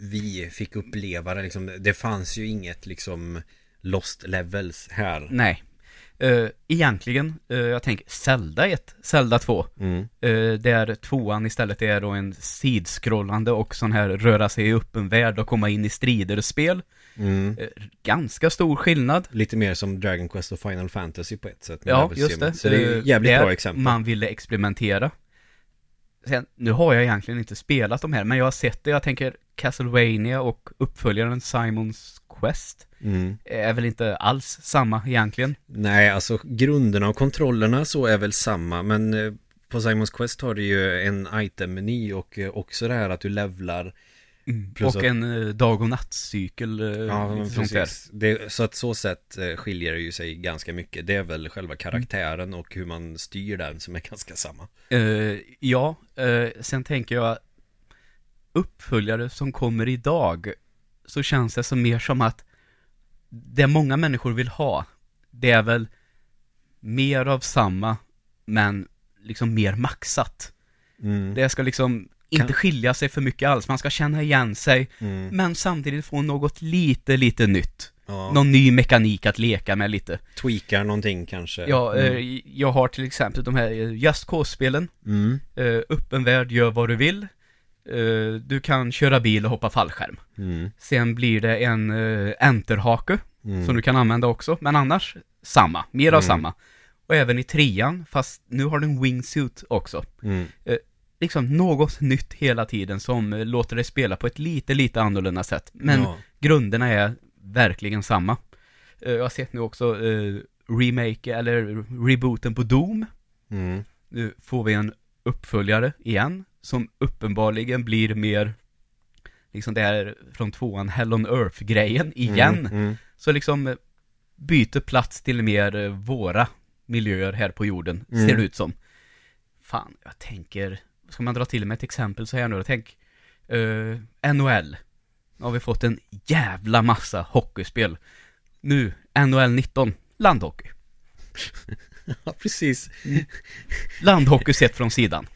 vi fick uppleva det liksom. Det fanns ju inget liksom Lost levels här. Nej. Uh, egentligen, eh, jag tänker Zelda 1, Zelda 2. Mm. Uh, där tvåan istället är då en sidskrollande och sån här röra sig i öppen värld och komma in i strider och spel. Mm. Eh, ganska stor skillnad. Lite mer som Dragon Quest och Final Fantasy på ett sätt. Ja, just det. Så det är Eh, jävligt där bra exempel. Man ville experimentera. Sen, nu har jag egentligen inte spelat de här, men jag har sett det. Jag tänker Castlevania och uppföljaren Simons Quest Mm. är väl inte alls samma egentligen. Nej, alltså grunderna och kontrollerna så är väl samma, men eh, på Simons Quest har du ju en item-meny och också det här att du levlar Plus och att- en eh, dag och nattcykel. eh, Ja, precis. Det, så att så sätt eh, skiljer det ju sig ganska mycket. Det är väl själva karaktären och hur man styr den som är ganska samma. Eh, ja, eh, sen tänker jag uppföljare som kommer idag så känns det som mer som att det många människor vill ha det är väl mer av samma men liksom mer maxat. Mm. Det ska liksom inte skilja sig för mycket alls. Man ska känna igen sig Mm. men samtidigt få något lite, lite nytt. Ja. Någon ny mekanik att leka med lite. Tweakar någonting kanske. Ja, mm. eh, jag har till exempel de här eh, Just Cause-spelen. Mm. Uh, öppen värld, gör vad du vill. Eh, du kan köra bil och hoppa fallskärm. Mm. Sen blir det en enterhake Mm. som du kan använda också. Men annars, samma. Mer av Mm. samma. Och även i trean, fast nu har du en wingsuit också. Mm. Liksom något nytt hela tiden som låter dig spela på ett lite, lite annorlunda sätt. Men Ja. grunderna är verkligen samma. Eh, jag har sett nu också eh, remake, eller rebooten på Doom. Mm. Nu får vi en uppföljare igen som uppenbarligen blir mer liksom det här från tvåan Hell on Earth-grejen igen. Mm. Mm. Så liksom eh, byter plats till mer eh, våra miljöer här på jorden, Mm. ser det ut som. Fan, jag tänker, ska man dra till med ett exempel så här nu då, tänk eh, NHL. Nu har vi fått en jävla massa hockeyspel. Nu, NHL 19, landhockey. Ja, precis. Landhockey sett från sidan.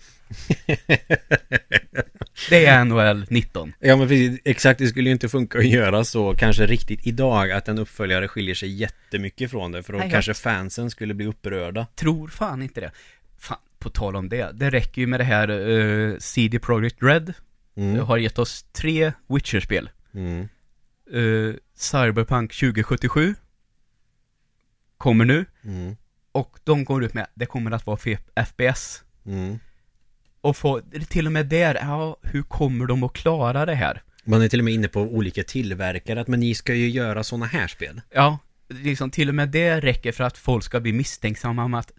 Det är NHL 19. Ja men precis, exakt det skulle ju inte funka att göra så kanske riktigt idag att en uppföljare skiljer sig jättemycket från det för då Nej, kanske fansen skulle bli upprörda. Tror fan inte det. På tal om det. Det räcker ju med det här uh, CD Projekt Red. Mm. Har gett oss tre Witcher-spel. Mm. Eh, Cyberpunk 2077 kommer nu. Mm. Och de går ut med det kommer att vara FPS. Mm. Och få, till och med där, ja, hur kommer de att klara det här? Man är till och med inne på olika tillverkare att men ni ska ju göra sådana här spel. Ja, liksom till och med det räcker för att folk ska bli misstänksamma om att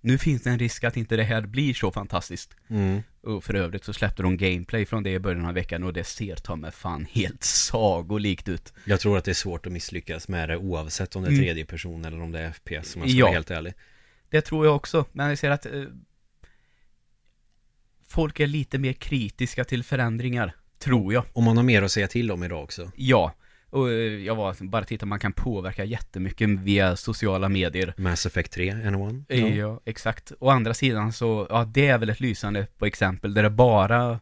nu finns det en risk att inte det här blir så fantastiskt. Mm. Och för övrigt så släppte de gameplay från det i början av veckan och det ser ta mig fan helt sagolikt ut. Jag tror att det är svårt att misslyckas med det oavsett om det är Mm. tredje person eller om det är FPS om jag ska Ja. vara helt ärlig. Det tror jag också, men jag ser att eh, folk är lite mer kritiska till förändringar, tror jag. Och man har mer att säga till om idag också. Ja, och eh, jag var bara titta, man kan påverka jättemycket via sociala medier. Mass Effect 3, N1. Ja. exakt. Å andra sidan så, ja det är väl ett lysande på exempel där det bara,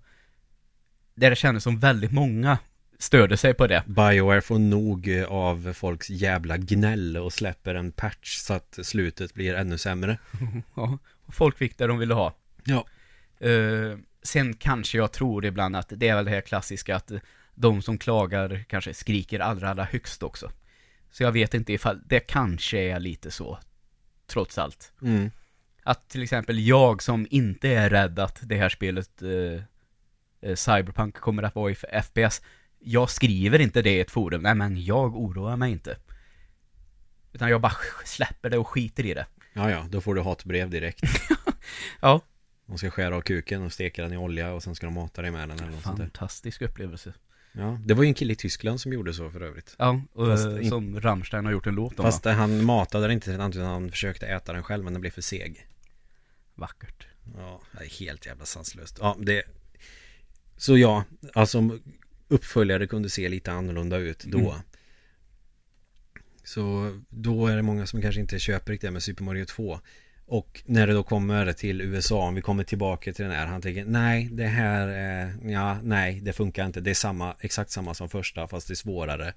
där det kändes som väldigt många störde sig på det. Bioware får nog eh, av folks jävla gnäll och släpper en patch så att slutet blir ännu sämre. Ja, och folk fick det de ville ha. Ja. Eh, sen kanske jag tror ibland att det är väl det här klassiska att de som klagar kanske skriker allra, allra högst också. Så jag vet inte ifall det kanske är lite så, trots allt. Mm. Att till exempel jag som inte är rädd att det här spelet eh, eh, Cyberpunk kommer att vara i FPS Jag skriver inte det i ett forum, nej men jag oroar mig inte Utan jag bara släpper det och skiter i det Ja, ja, då får du hatbrev direkt. Ja De ska skära av kuken och steka den i olja och sen ska de mata dig med den eller något sånt där. Fantastisk upplevelse Ja, det var ju en kille i Tyskland som gjorde så för övrigt. Ja, och Fast eh, som Rammstein har gjort en låt om Fast va? han matade den inte utan han försökte äta den själv men den blev för seg. Vackert Ja, det är helt jävla sanslöst. Ja, det... Så ja, alltså uppföljare kunde se lite annorlunda ut då. Mm. Så då är det många som kanske inte köper riktigt det med Super Mario 2 Och när det då kommer till USA, om vi kommer tillbaka till den här Han tänker, nej det här, eh, ja, nej det funkar inte Det är samma, exakt samma som första fast det är svårare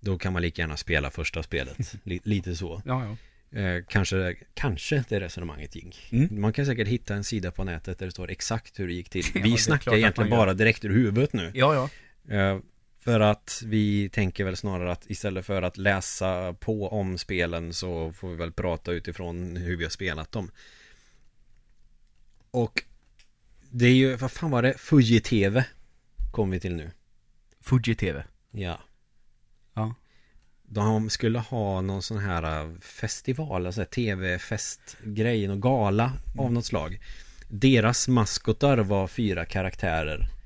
Då kan man lika gärna spela första spelet Lite så Ja, ja. Eh, kanske, kanske det resonemanget gick. Mm. Man kan säkert hitta en sida på nätet där det står exakt hur det gick till. Ja, vi är snackar egentligen bara direkt ur huvudet nu. Ja, ja. Eh, för att vi tänker väl snarare att istället för att läsa på om spelen så får vi väl prata utifrån hur vi har spelat dem. Och det är ju, vad fan var det? Fuji TV kom vi till nu. Fuji TV. Ja. Ja. De skulle ha någon sån här äh, festival, alltså tv-festgrej, någon gala av något slag. Deras maskotar var fyra karaktärer.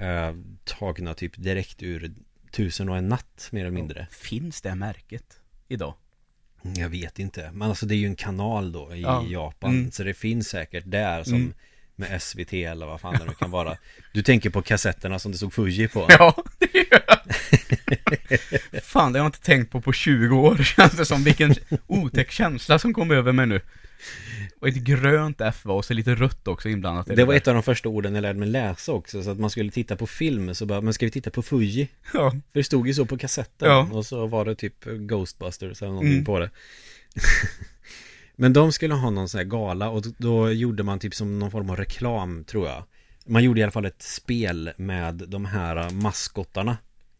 Eh, tagna typ direkt ur Tusen och en natt mer eller mindre. Finns det märket idag? Jag vet inte. Men alltså det är ju en kanal då i Ja. Japan. Mm. Så det finns säkert där som Mm. med SVT eller vad fan det nu kan vara. Du tänker på kassetterna som det stod Fuji på. Ja, det gör jag. Fan, det har jag inte tänkt på på 20 år känns det som. Vilken otäck känsla som kom över mig nu. Och ett grönt F var och så lite rött också inblandat i Det var där. ett av de första orden jag lärde mig läsa också. Så att man skulle titta på film så bara, men ska vi titta på Fuji? Ja, För det stod ju så på kassetten Ja. och så var det typ Ghostbusters eller någonting Mm. på det Men de skulle ha någon sån här gala och då gjorde man typ som någon form av reklam tror jag Man gjorde i alla fall ett spel med de här maskottarna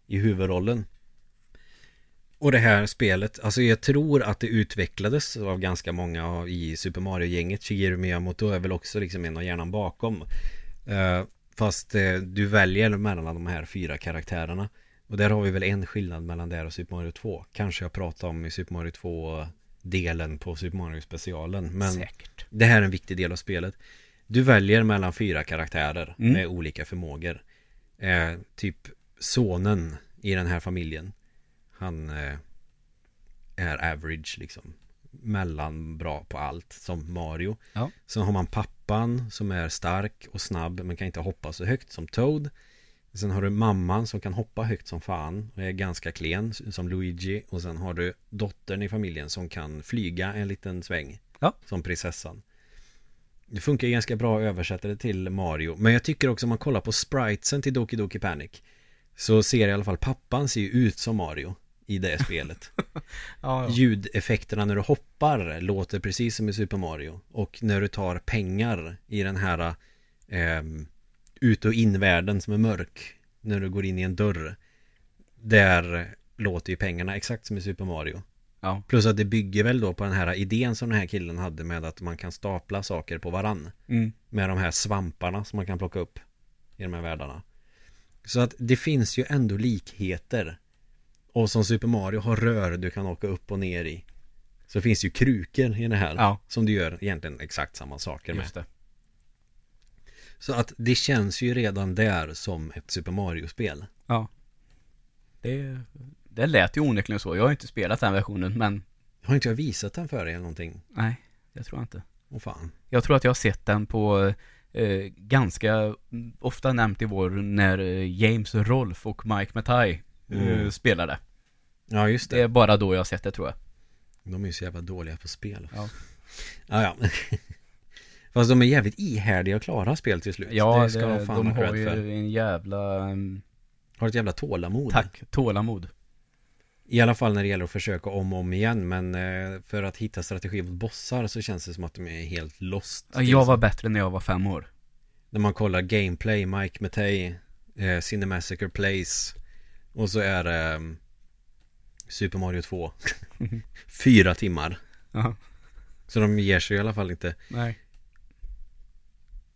i huvudrollen Och det här spelet, alltså jag tror att det utvecklades av ganska många i Super Mario-gänget. Shigeru Miyamoto är väl också liksom en av hjärnan bakom. Eh, Fast eh, du väljer mellan de här fyra karaktärerna. Och där har vi väl en skillnad mellan det och Super Mario 2 Kanske jag pratar om i Super Mario 2 Delen på Super Mario specialen Men säkert. det här är en viktig del av spelet. Du väljer mellan fyra karaktärer Mm. med olika förmågor. Eh, Typ sonen i den här familjen Han eh, är average liksom. Mellan bra på allt som Mario. Ja. Sen har man pappan som är stark och snabb men kan inte hoppa så högt som Toad. Sen har du mamman som kan hoppa högt som fan och är ganska klen som Luigi. Och sen har du dottern i familjen som kan flyga en liten sväng Ja. som prinsessan. Det funkar ganska bra att översätta det till Mario. Men jag tycker också om man kollar på spritesen till Doki Doki Panic så ser i alla fall pappan ser ju ut som Mario i det spelet Ja, ja. Ljudeffekterna när du hoppar låter precis som i Super Mario Och när du tar pengar i den här ehm, ut och invärlden som är mörk När du går in i en dörr Där låter ju pengarna exakt som i Super Mario ja. Plus att det bygger väl då på den här idén som den här killen hade med att man kan stapla saker på varann Mm. Med de här svamparna som man kan plocka upp I de här världarna Så att det finns ju ändå likheter Och som Super Mario har rör du kan åka upp och ner i Så finns ju krukor i det här Ja. Som du gör egentligen exakt samma saker med Just det. Så att det känns ju redan där som ett Super Mario-spel Ja. Det, det lät ju onekligen så. Jag har inte spelat den versionen, men Har inte jag visat den för dig eller någonting? nej, det tror jag inte. Åh fan Jag tror att jag har sett den på eh, ganska ofta nämnt i vår när eh, James Rolf och Mike Matai eh, Mm. spelade. Ja just Det det är bara då jag har sett det tror jag. De är ju så jävla dåliga på spel Ja. Ja, ja. Fast de är jävligt ihärdiga och klara spel till slut Ja, det ska de fan de ha har ju för en jävla, Har ett jävla tålamod tack, tålamod. I alla fall när det gäller att försöka om och om igen Men eh, för att hitta strategi mot bossar så känns det som att de är helt lost Ja, Jag var bättre när jag var fem år. När man kollar gameplay, Mike Matei eh, Cinemassacre Plays Och så är det Super Mario 2 Fyra timmar Ja. Så de ger sig i alla fall inte Nej.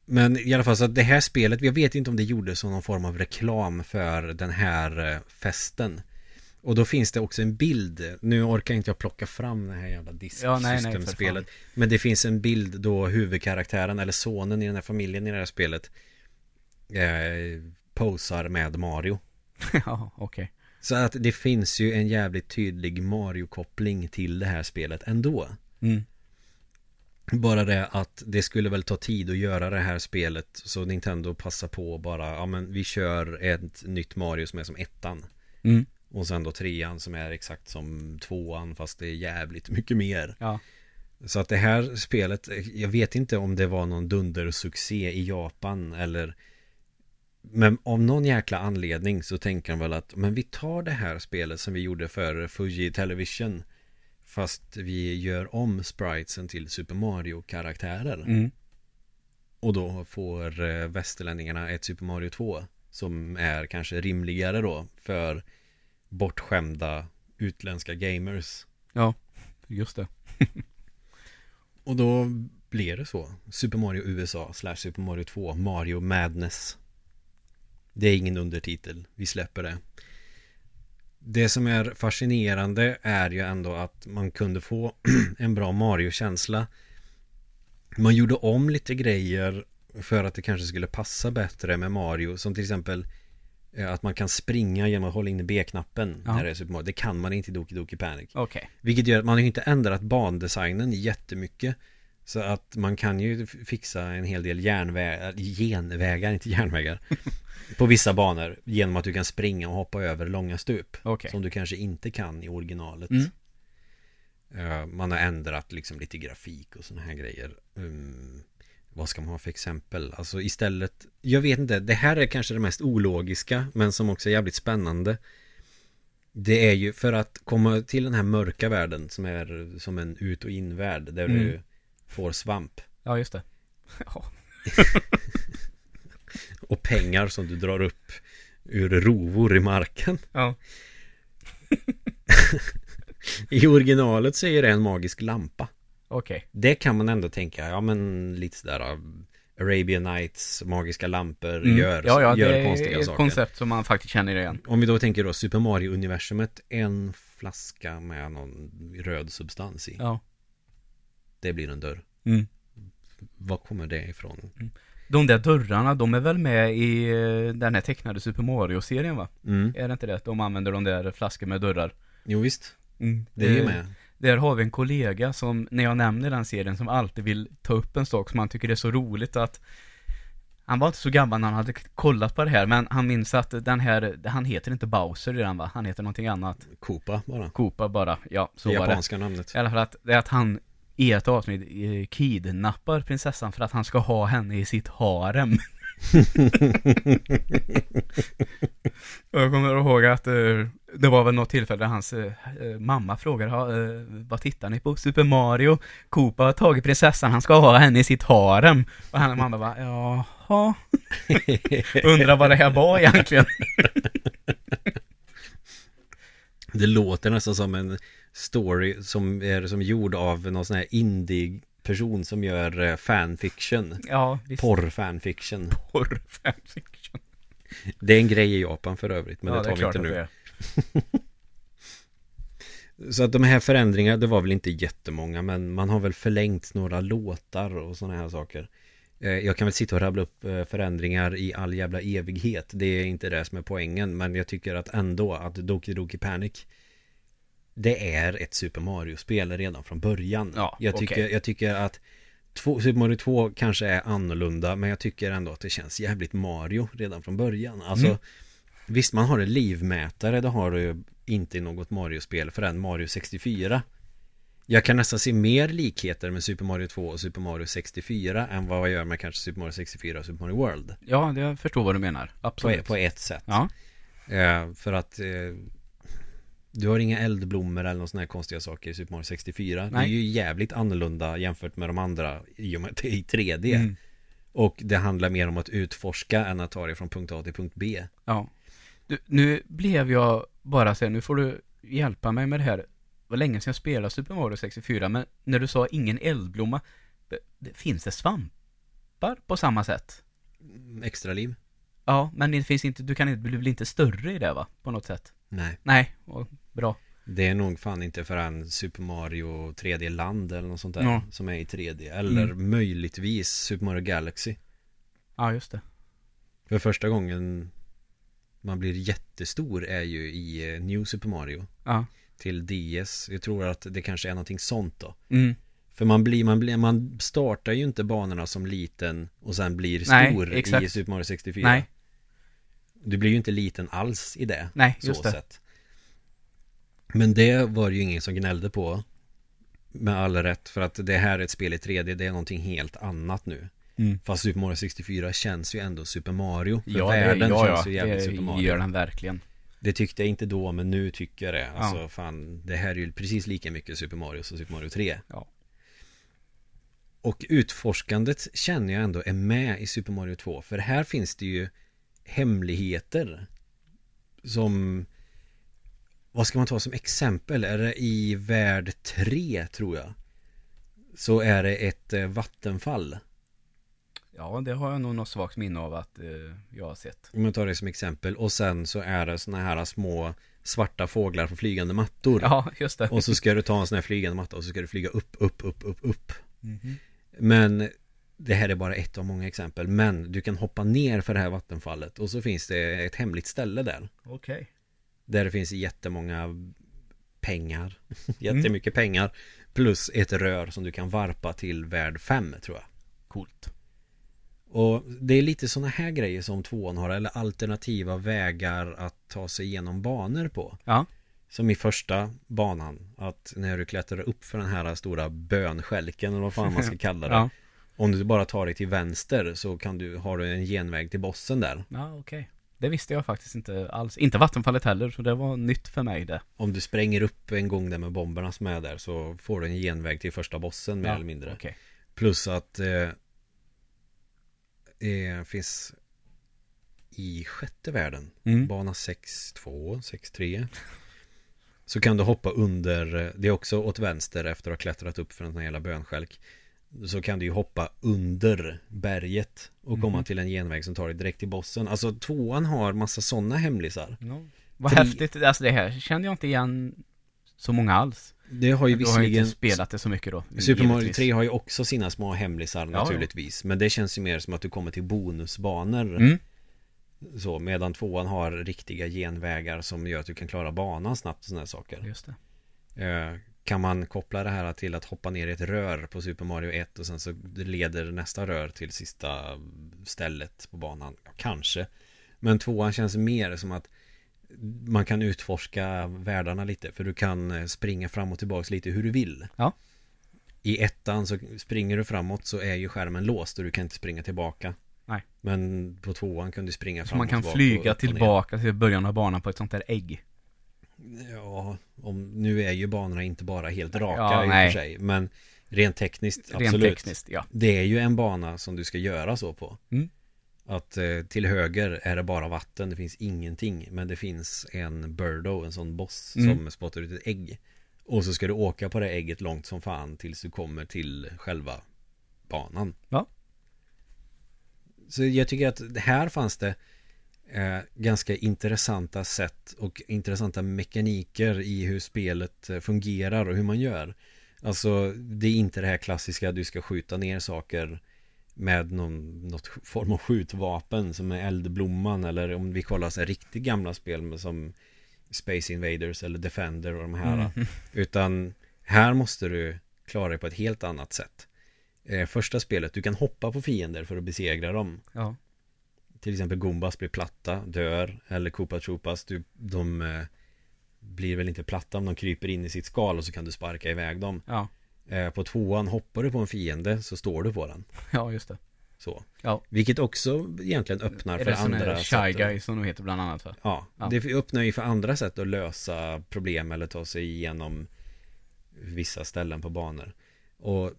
Men i alla fall så att det här spelet, jag vet inte om det gjordes som någon form av reklam för den här eh, festen. Och då finns det också en bild, nu orkar inte jag plocka fram det här jävla Ja, disksystemspelet. Men det finns en bild då huvudkaraktären eller sonen i den här familjen i det här spelet eh, posar med Mario. ja, okej. Så att det finns ju en jävligt tydlig Mario-koppling till det här spelet ändå. Mm. Bara det att det skulle väl ta tid att göra det här spelet Så Nintendo passar på bara Ja men vi kör ett nytt Mario som är som ettan Mm. Och sen då trean som är exakt som tvåan fast det är jävligt mycket mer. Ja. Så att det här spelet, jag vet inte om det var någon dundersuccé i Japan eller Men av någon jäkla anledning så tänker de väl att Men vi tar det här spelet som vi gjorde för Fuji Television Fast vi gör om spritesen till Super Mario-karaktärer Mm. Och då får eh, västerlänningarna ett Super Mario 2 Som är kanske rimligare då för bortskämda utländska gamers Ja, just det. Och då blir det så. Super Mario USA slash Super Mario 2 Mario Madness. Det är ingen undertitel. Vi släpper det. Det som är fascinerande är ju ändå att man kunde få en bra Mario-känsla. Man gjorde om lite grejer för att det kanske skulle passa bättre med Mario. Som till exempel eh, att man kan springa genom att hålla inne B-knappen Ja. när det är Super Mario. Det kan man inte i Doki Doki Panic. Okej. Vilket gör att man har inte ändrat bandesignen jättemycket Så att man kan ju fixa en hel del järnvägar, genvägar, inte järnvägar På vissa banor genom att du kan springa och hoppa över långa stup Okej. Som du kanske inte kan i originalet Mm. Eh, Man har ändrat liksom lite grafik och sådana här grejer um, Vad ska man ha för exempel? Alltså istället Jag vet inte, det här är kanske det mest ologiska Men som också är jävligt spännande Det är ju för att komma till den här mörka världen Som är som en ut och invärld Där Mm. du får svamp Ja, just det. Ja. Och pengar som du drar upp Ur rovor i marken Ja. I originalet så är det en magisk lampa Okej. Det kan man ändå tänka, ja men lite sådär Arabian Nights, magiska lampor Mm. gör, ja, ja, gör det är konstiga ett saker koncept som man faktiskt känner igen. Om vi då tänker då Super Mario-universumet En flaska med någon röd substans i Ja. Det blir en dörr Mm. Var kommer det ifrån? De där dörrarna, de är väl med i eh, den här tecknade Super Mario-serien va? Mm. Är det inte det? De använder de där flaskor med dörrar. Jo visst, Mm. det är ju Eh, med Där har vi en kollega som, när jag nämner den serien, som alltid vill ta upp en sak som han tycker är så roligt att Han var inte så gammal när han hade kollat på det här, men han minns att den här, han heter inte Bowser den va? Han heter någonting annat. Koopa bara Koopa bara, ja, så Det var det. japanska namnet I alla fall att, det är att han i ett avsnitt eh, kidnappar prinsessan för att han ska ha henne i sitt harem. Jag kommer ihåg att eh, det var väl något tillfälle där hans eh, mamma frågade "Ja, eh, vad tittar ni på? Super Mario? Koopa har tagit prinsessan, han ska ha henne i sitt harem. Och hennes mamma bara, jaha? Undrar vad det här var egentligen. Det låter nästan som en story som är som gjord av någon sån här indie person som gör eh, fanfiction Ja, visst. Porr-fanfiction Porr fanfiction. Det är en grej i Japan för övrigt Men ja, det tar vi inte nu det. Så att de här förändringarna, det var väl inte jättemånga Men man har väl förlängt några låtar och sådana här saker Jag kan väl sitta och rabbla upp eh, förändringar i all jävla evighet Det är inte det som är poängen Men jag tycker att ändå att Doki Doki Panic Det är ett Super Mario-spel redan från början Ja, jag, tycker, okej. jag tycker att två, Super Mario 2 kanske är annorlunda Men jag tycker ändå att det känns jävligt Mario redan från början Alltså Mm. Visst man har en livmätare Det har du ju inte i något Mario-spel förrän Mario 64 Jag kan nästan se mer likheter med Super Mario 2 och Super Mario 64 Än vad jag gör med kanske Super Mario 64 och Super Mario World Ja, jag förstår vad du menar. På, Absolut. på ett sätt Ja. Eh, För att eh, Du har inga eldblommor eller några sådana här konstiga saker i Super Mario 64 Det är Nej. ju jävligt annorlunda jämfört med de andra I och med att det är i 3D Mm. Och det handlar mer om att utforska än att ta det från punkt A till punkt B Ja. Du, nu blev jag bara så här, nu får du hjälpa mig med det här. Var länge sedan jag spelade Super Mario 64, men när du sa ingen eldblomma, finns det svampar på samma sätt? Extra liv? Ja, men det finns inte, du kan inte, du blir inte större i det va? På något sätt? Nej Nej, och, bra. Det är nog fan inte förrän Super Mario 3D Land eller något sånt där Ja. Som är i 3D Eller Mm. möjligtvis Super Mario Galaxy Ja, just det. För första gången Man blir jättestor är ju i eh, New Super Mario Ja. Till DS Jag tror att det kanske är någonting sånt då Mm. För man blir, man blir, man startar ju inte banorna som liten Och sen blir Nej, stor exakt. i Super Mario 64 Nej. Du blir ju inte liten alls i det Nej, så just det. Sätt. Men det var ju ingen som gnällde på. Med all rätt. För att det här är ett spel i 3D. Det är någonting helt annat nu. Mm. Fast Super Mario 64 känns ju ändå Super Mario. För Ja, det, världen ja, känns ju jävligt det Super Mario. gör den verkligen. Det tyckte jag inte då, men nu tycker jag det. Alltså Ja. fan, det här är ju precis lika mycket Super Mario som Super Mario 3. Ja. Och utforskandet känner jag ändå är med i Super Mario 2. För här finns det ju hemligheter. Som... Vad ska man ta som exempel? Är det i värld 3 tror jag? Så är det ett eh, vattenfall. Ja, det har jag nog något svagt minne av att eh, jag har sett. Om jag tar det som exempel. Och sen så är det såna här små svarta fåglar på flygande mattor. Ja, just det. Och så ska du ta en sån här flygande matta och så ska du flyga upp, upp, upp, upp, upp. Mhm. Men det här är bara ett av många exempel. Men du kan hoppa ner för det här vattenfallet och så finns det ett hemligt ställe där. Okej. Där det finns jättemånga pengar. Jättemycket pengar. Plus ett rör som du kan varpa till värld 5 tror jag. Coolt. Och det är lite sådana här grejer som tvåan har. Eller alternativa vägar att ta sig igenom banor på. Ja. Som i första banan. Att när du klättrar upp för den här stora bönskälken eller vad fan man ska kalla det. Ja. Om du bara tar dig till vänster så kan du, har du en genväg till bossen där. Ja, okej. Det visste jag faktiskt inte alls. Inte vattenfallet heller, så det var nytt för mig det. Om du spränger upp en gång där med bomberna som är där så får du en genväg till första bossen mer ja, eller mindre. Okej. Plus att eh, eh, finns i sjätte världen, Mm. bana 6-2, 6-3 Så kan du hoppa under, eh, det är också åt vänster efter att ha klättrat upp för en sån här jävla bönskälk Så kan du ju hoppa under berget och komma Mhm. till en genväg som tar dig direkt till bossen Alltså tvåan har massa sådana hemlisar Ja. Vad Tre- häftigt. Alltså det här kände jag inte igen så många alls. Det har ju Du har ju visserligen inte spelat det så mycket då. Super Mario givetvis. 3 har ju också sina små hemlisar ja. naturligtvis Men det känns ju mer som att du kommer till bonusbanor Mm. Så, medan tvåan har riktiga genvägar som gör att du kan klara banan snabbt och sådana saker. Just det. Eh, kan man koppla det här till att hoppa ner i ett rör på Super Mario 1 och sen så leder nästa rör till sista stället på banan? Ja, kanske. Men tvåan känns mer som att man kan utforska världarna lite för du kan eh, springa fram och tillbaks lite hur du vill. Ja. I ettan så springer du framåt så är ju skärmen låst och du kan inte springa tillbaka. Nej. Men på tvåan kan du springa Så fram man och kan tillbaka flyga och upp och ner. tillbaka till början av banan på ett sånt där ägg. Ja, om, nu är ju banorna inte bara helt raka Ja, i och för sig. Men rent tekniskt, Rent absolut. tekniskt, ja. Det är ju en bana som du ska göra så på. Mm. Att eh, till höger är det bara vatten, det finns ingenting. Men det finns en Birdo, en sån boss Mm. som spottar ut ett ägg. Och så ska du åka på det ägget långt som fan tills du kommer till själva banan. Ja. Så jag tycker att här fanns det eh, ganska intressanta sätt och intressanta mekaniker i hur spelet eh, fungerar och hur man gör. Alltså det är inte det här klassiska du ska skjuta ner saker med någon något form av skjutvapen som är eldblomman eller om vi kollar så här riktigt gamla spel med, som Space Invaders eller Defender och de här. Mhm. Utan här måste du klara dig på ett helt annat sätt. Eh, första spelet, du kan hoppa på fiender för att besegra dem. Ja. Till exempel Goombas blir platta, dör. Eller Koopa Troopas, du, de eh, blir väl inte platta om de kryper in i sitt skal och så kan du sparka iväg dem. Ja. Eh, på tvåan hoppar du på en fiende så står du på den. Ja, just det. Så. Ja. Vilket också egentligen öppnar för andra här Shy sätt. Guy som de heter bland annat va? Ja, Ja. det öppnar ju för andra sätt att lösa problem eller ta sig igenom vissa ställen på banor. Och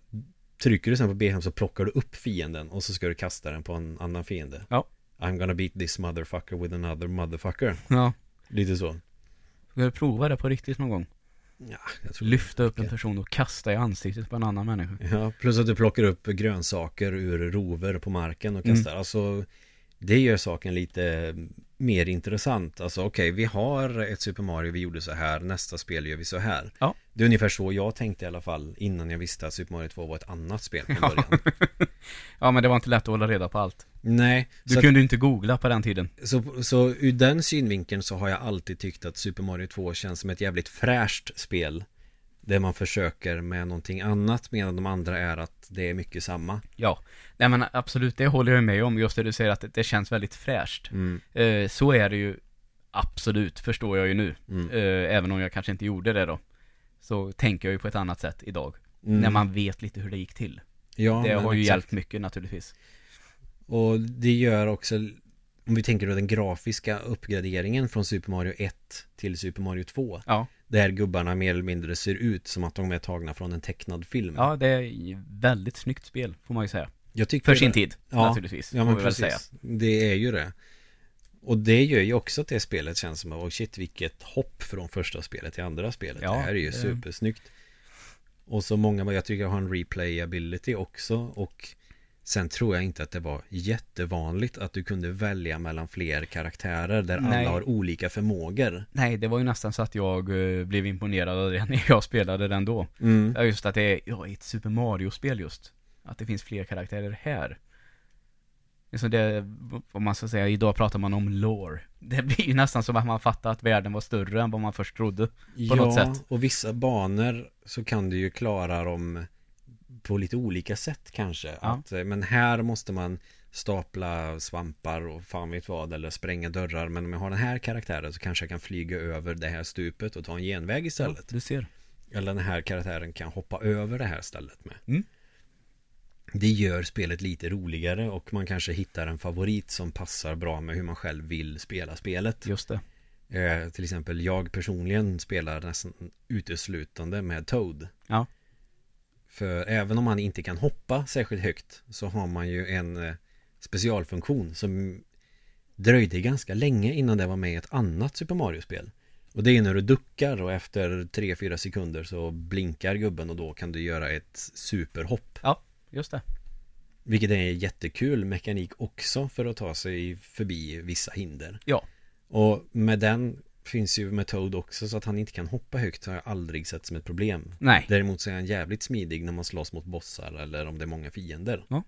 trycker du sen på B5 så plockar du upp fienden och så ska du kasta den på en annan fiende. Ja. I'm gonna beat this motherfucker with another motherfucker. Ja. Lite så. Ska du prova det på riktigt någon gång? Ja, Lyfta upp en person och kasta i ansiktet på en annan människa. Ja, plus att du plockar upp grönsaker ur rover på marken och Mm. kastar. Alltså, det gör saken lite mer intressant. Alltså okej, vi har ett Super Mario, vi gjorde så här, nästa spel gör vi så här. Ja. Det är ungefär så jag tänkte i alla fall innan jag visste att Super Mario 2 var ett annat spel från Ja. början. Ja, men det var inte lätt att hålla reda på allt. Nej, Du kunde ju inte googla på den tiden. att, så, så ur den synvinkeln så har jag alltid tyckt att Super Mario 2 känns som ett jävligt fräscht spel. Där man försöker med någonting annat medan de andra är att det är mycket samma. Ja. Nej men absolut, det håller jag med om. Just det du säger att det, känns väldigt fräscht. Mm. Eh, så är det ju absolut, förstår jag ju nu. Mm. Eh, även om jag kanske inte gjorde det då. Så tänker jag ju på ett annat sätt idag. Mm. När man vet lite hur det gick till. ja, det har ju exakt. hjälpt mycket naturligtvis. Och det gör också Om vi tänker då den grafiska uppgraderingen från Super Mario 1 till Super Mario 2 Ja. Där gubbarna mer eller mindre ser ut som att de är tagna från en tecknad film. Ja, det är väldigt snyggt spel, får man ju säga. Jag tycker För sin det- tid, Ja, naturligtvis. Ja men precis. säga. Det är ju det. Och det gör ju också att det spelet känns som att oh shit vilket hopp från första spelet till andra spelet. Ja, Det här är ju supersnyggt. Och så många, jag tycker jag har en replayability också och Sen tror jag inte att det var jättevanligt att du kunde välja mellan fler karaktärer där Nej. alla har olika förmågor Nej, det var ju nästan så att jag eh, blev imponerad av det när jag spelade den då. mm. Ja, just att det är, ja, ett Super Mario-spel just. Att det finns fler karaktärer här. Så det, vad man ska säga, idag pratar man om lore. Det blir ju nästan som att man fattar att världen var större än vad man först trodde. Ja, något sätt. och vissa banor så kan du ju klara dem på lite olika sätt kanske. Ja. Att, eh, men här måste man stapla svampar och fan vet vad eller spränga dörrar. Men om jag har den här karaktären så kanske jag kan flyga över det här stupet och ta en genväg istället. Du ser. Eller den här karaktären kan hoppa över det här stället med. Mm. Det gör spelet lite roligare och man kanske hittar en favorit som passar bra med hur man själv vill spela spelet. Just det. Eh, till exempel jag personligen spelar nästan uteslutande med Toad. Ja. För även om man inte kan hoppa särskilt högt så har man ju en eh, specialfunktion som dröjde ganska länge innan det var med i ett annat Super Mario-spel. Och det är när du duckar och efter 3-4 sekunder så blinkar gubben och då kan du göra ett superhopp. Just det. Vilket är en jättekul mekanik också för att ta sig förbi vissa hinder. Ja. Och med den finns ju med Toad också så att han inte kan hoppa högt har jag aldrig sett som ett problem. Nej. Däremot så är han jävligt smidig när man slåss mot bossar eller om det är många fiender. Ja.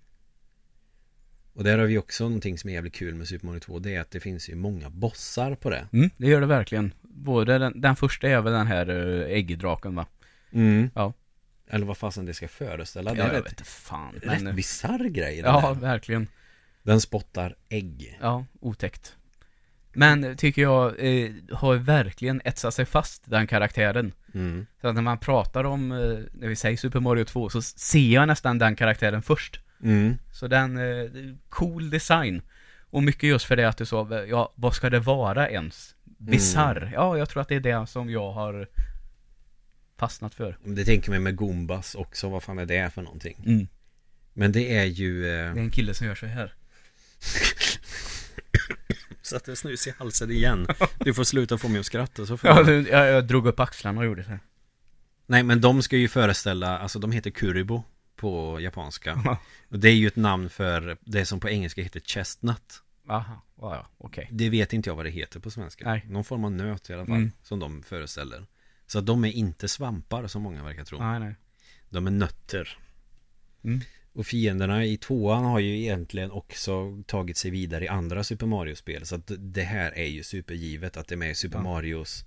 Och där har vi också någonting som är jävligt kul med Super Mario 2 Det är att det finns ju många bossar på det. Mm, det gör det verkligen. Både den, den första är väl den här uh, äggdraken va? Mm. Ja. Eller vad fasen det ska föreställa. Det Ja, är jag rätt, vet fan. rätt Men, bisarr grej. ja, där. verkligen. Den spottar ägg. Ja, otäckt. Men tycker jag eh, har verkligen etsat sig fast den karaktären. Mm. Så att när man pratar om, eh, när vi säger Super Mario 2 så ser jag nästan den karaktären först. Mm. Så den, eh, cool design. Och mycket just för det att du sa, ja vad ska det vara ens? Bizarr. Ja, jag tror att det är det som jag har fastnat för. Det tänker mig med Goombas också. Vad fan är det för någonting? Mm. Men det är ju... Eh... Det är en kille som gör så här. Satte snus i halsen igen. Du får sluta få mig att skratta så får Ja, jag... jag, jag drog upp axlarna och gjorde så här. Nej men de ska ju föreställa, alltså de heter Kuribo på japanska. Ja. Och det är ju ett namn för det som på engelska heter chestnut. Aha, ja, ja, okej. Det vet inte jag vad det heter på svenska. Nej. Någon form av nöt i alla fall. Mm. Som de föreställer. Så att de är inte svampar som många verkar tro. Nej, nej. De är nötter. Mm. Och fienderna i tvåan har ju egentligen också tagit sig vidare i andra Super Mario-spel. Så att det här är ju supergivet att det är med i Super Ja. Marios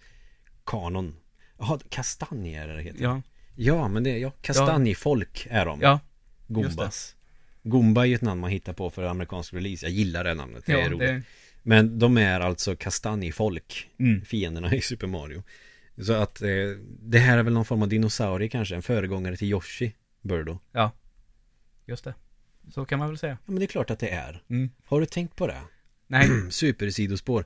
kanon. Jaha, kastanjer det heter. Ja, Ja, men det är ja, kastanjefolk är de. ja, Goombas. Goomba är ju ett namn man hittar på för amerikansk release. Jag gillar det namnet, det ja är roligt. det, Men de är alltså kastanjefolk, mm. fienderna i Super Mario. Så att eh, det här är väl någon form av dinosaurie kanske, en föregångare till Yoshi, Birdo. ja. Just det. Så kan man väl säga. Ja, men det är klart att det är. Mm. Har du tänkt på det? Nej, Supersidospår.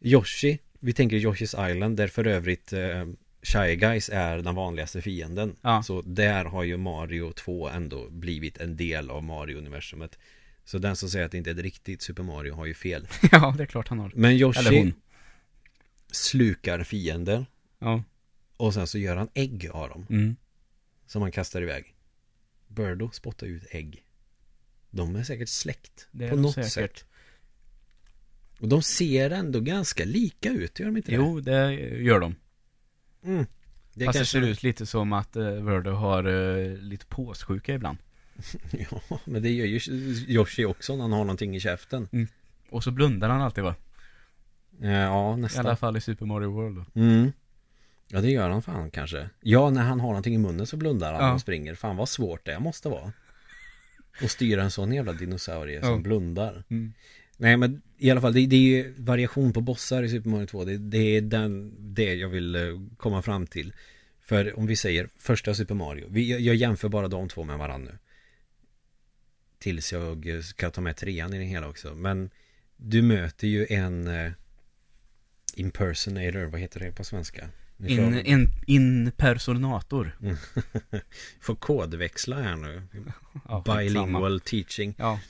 Yoshi, vi tänker Yoshi's Island, där för övrigt eh, Shy Guys är den vanligaste fienden. Ja. Så där har ju Mario 2 ändå blivit en del av Mario-universumet. Så den som säger att det inte är ett riktigt Super Mario har ju fel. ja det är klart han har. Men Yoshi slukar fiender Ja. och sen så gör han ägg av dem Mm. som han kastar iväg. Birdo spottar ut ägg. De är säkert släkt Det är på de något säkert. sätt. Och de ser ändå ganska lika ut, gör de inte det? Jo, det gör de. Mm. Det Fast det ser ut lite som att uh, Verdo har eh, lite påssjuka ibland. Ja, men det gör ju Yoshi också när han har någonting i käften. Och så blundar han alltid va? Eh, Ja, I alla nästan. fall i Super Mario World då. Mm. Ja, det gör han fan kanske. Ja, när han har någonting i munnen så blundar han Ja. och springer. Fan vad svårt det måste vara. Och styra en sån jävla dinosaurie som Ja. blundar. Mm. Nej men i alla fall, det, det är ju variation på bossar i Super Mario 2. Det, det är den, det jag vill eh, komma fram till. För om vi säger första Super Mario. Vi, jag, jag jämför bara de två med varandra nu. Tills jag ska ta med trean i det hela också. Men du möter ju en eh, impersonator, vad heter det på svenska? In, får- in, impersonator. får kodväxla här nu. Ja. Bilingual teaching. Ja.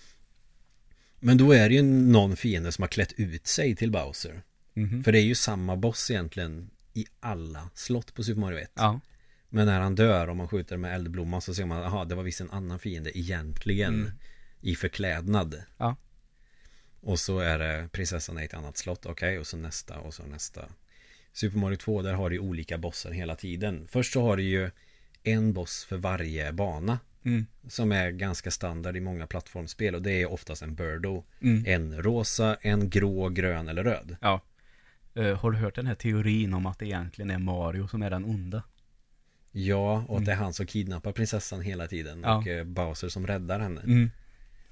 Men då är det ju någon fiende som har klätt ut sig till Bowser. Mhm. För det är ju samma boss egentligen i alla slott på Super Mario 1. Ja. Men när han dör och man skjuter med eldblomman så ser man, aha det var visst en annan fiende egentligen Mm. i förklädnad. Ja. Och så är det prinsessan i ett annat slott, okej, och så nästa och så nästa. Super Mario 2, där har du olika bossar hela tiden. Först så har du ju en boss för varje bana. Mm. Som är ganska standard i många plattformsspel och det är oftast en Birdo. Mm. En rosa, en grå, grön eller röd. Ja. Eh, har du hört den här teorin om att det egentligen är Mario som är den onda? Ja, och att det är han som kidnappar prinsessan hela tiden Ja. och eh, Bowser som räddar henne. Mm.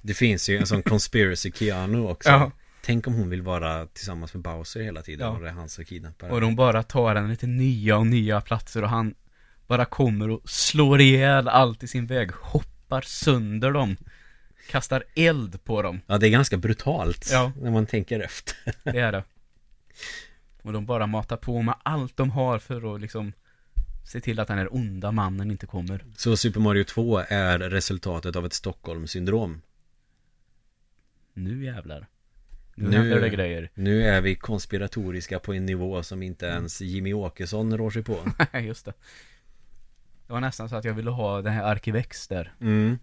Det finns ju en sån conspiracy Keanu också. Ja. Tänk om hon vill vara tillsammans med Bowser hela tiden Ja. och det är han som kidnappar Och de bara tar henne till nya och nya platser och han bara kommer och slår ihjäl allt i sin väg, hoppar sönder dem, kastar eld på dem. Ja, det är ganska brutalt Ja. när man tänker efter. Det är det. Och de bara matar på med allt de har för att liksom se till att den här onda mannen inte kommer. Så Super Mario 2 är resultatet av ett Stockholmssyndrom. Nu jävlar. Nu, Nu- händer det grejer. Nu är vi konspiratoriska på en nivå som inte ens Jimmy Åkesson rår sig på. Nej, just det. Det var nästan så att jag ville ha den här Arkivex där. Mm.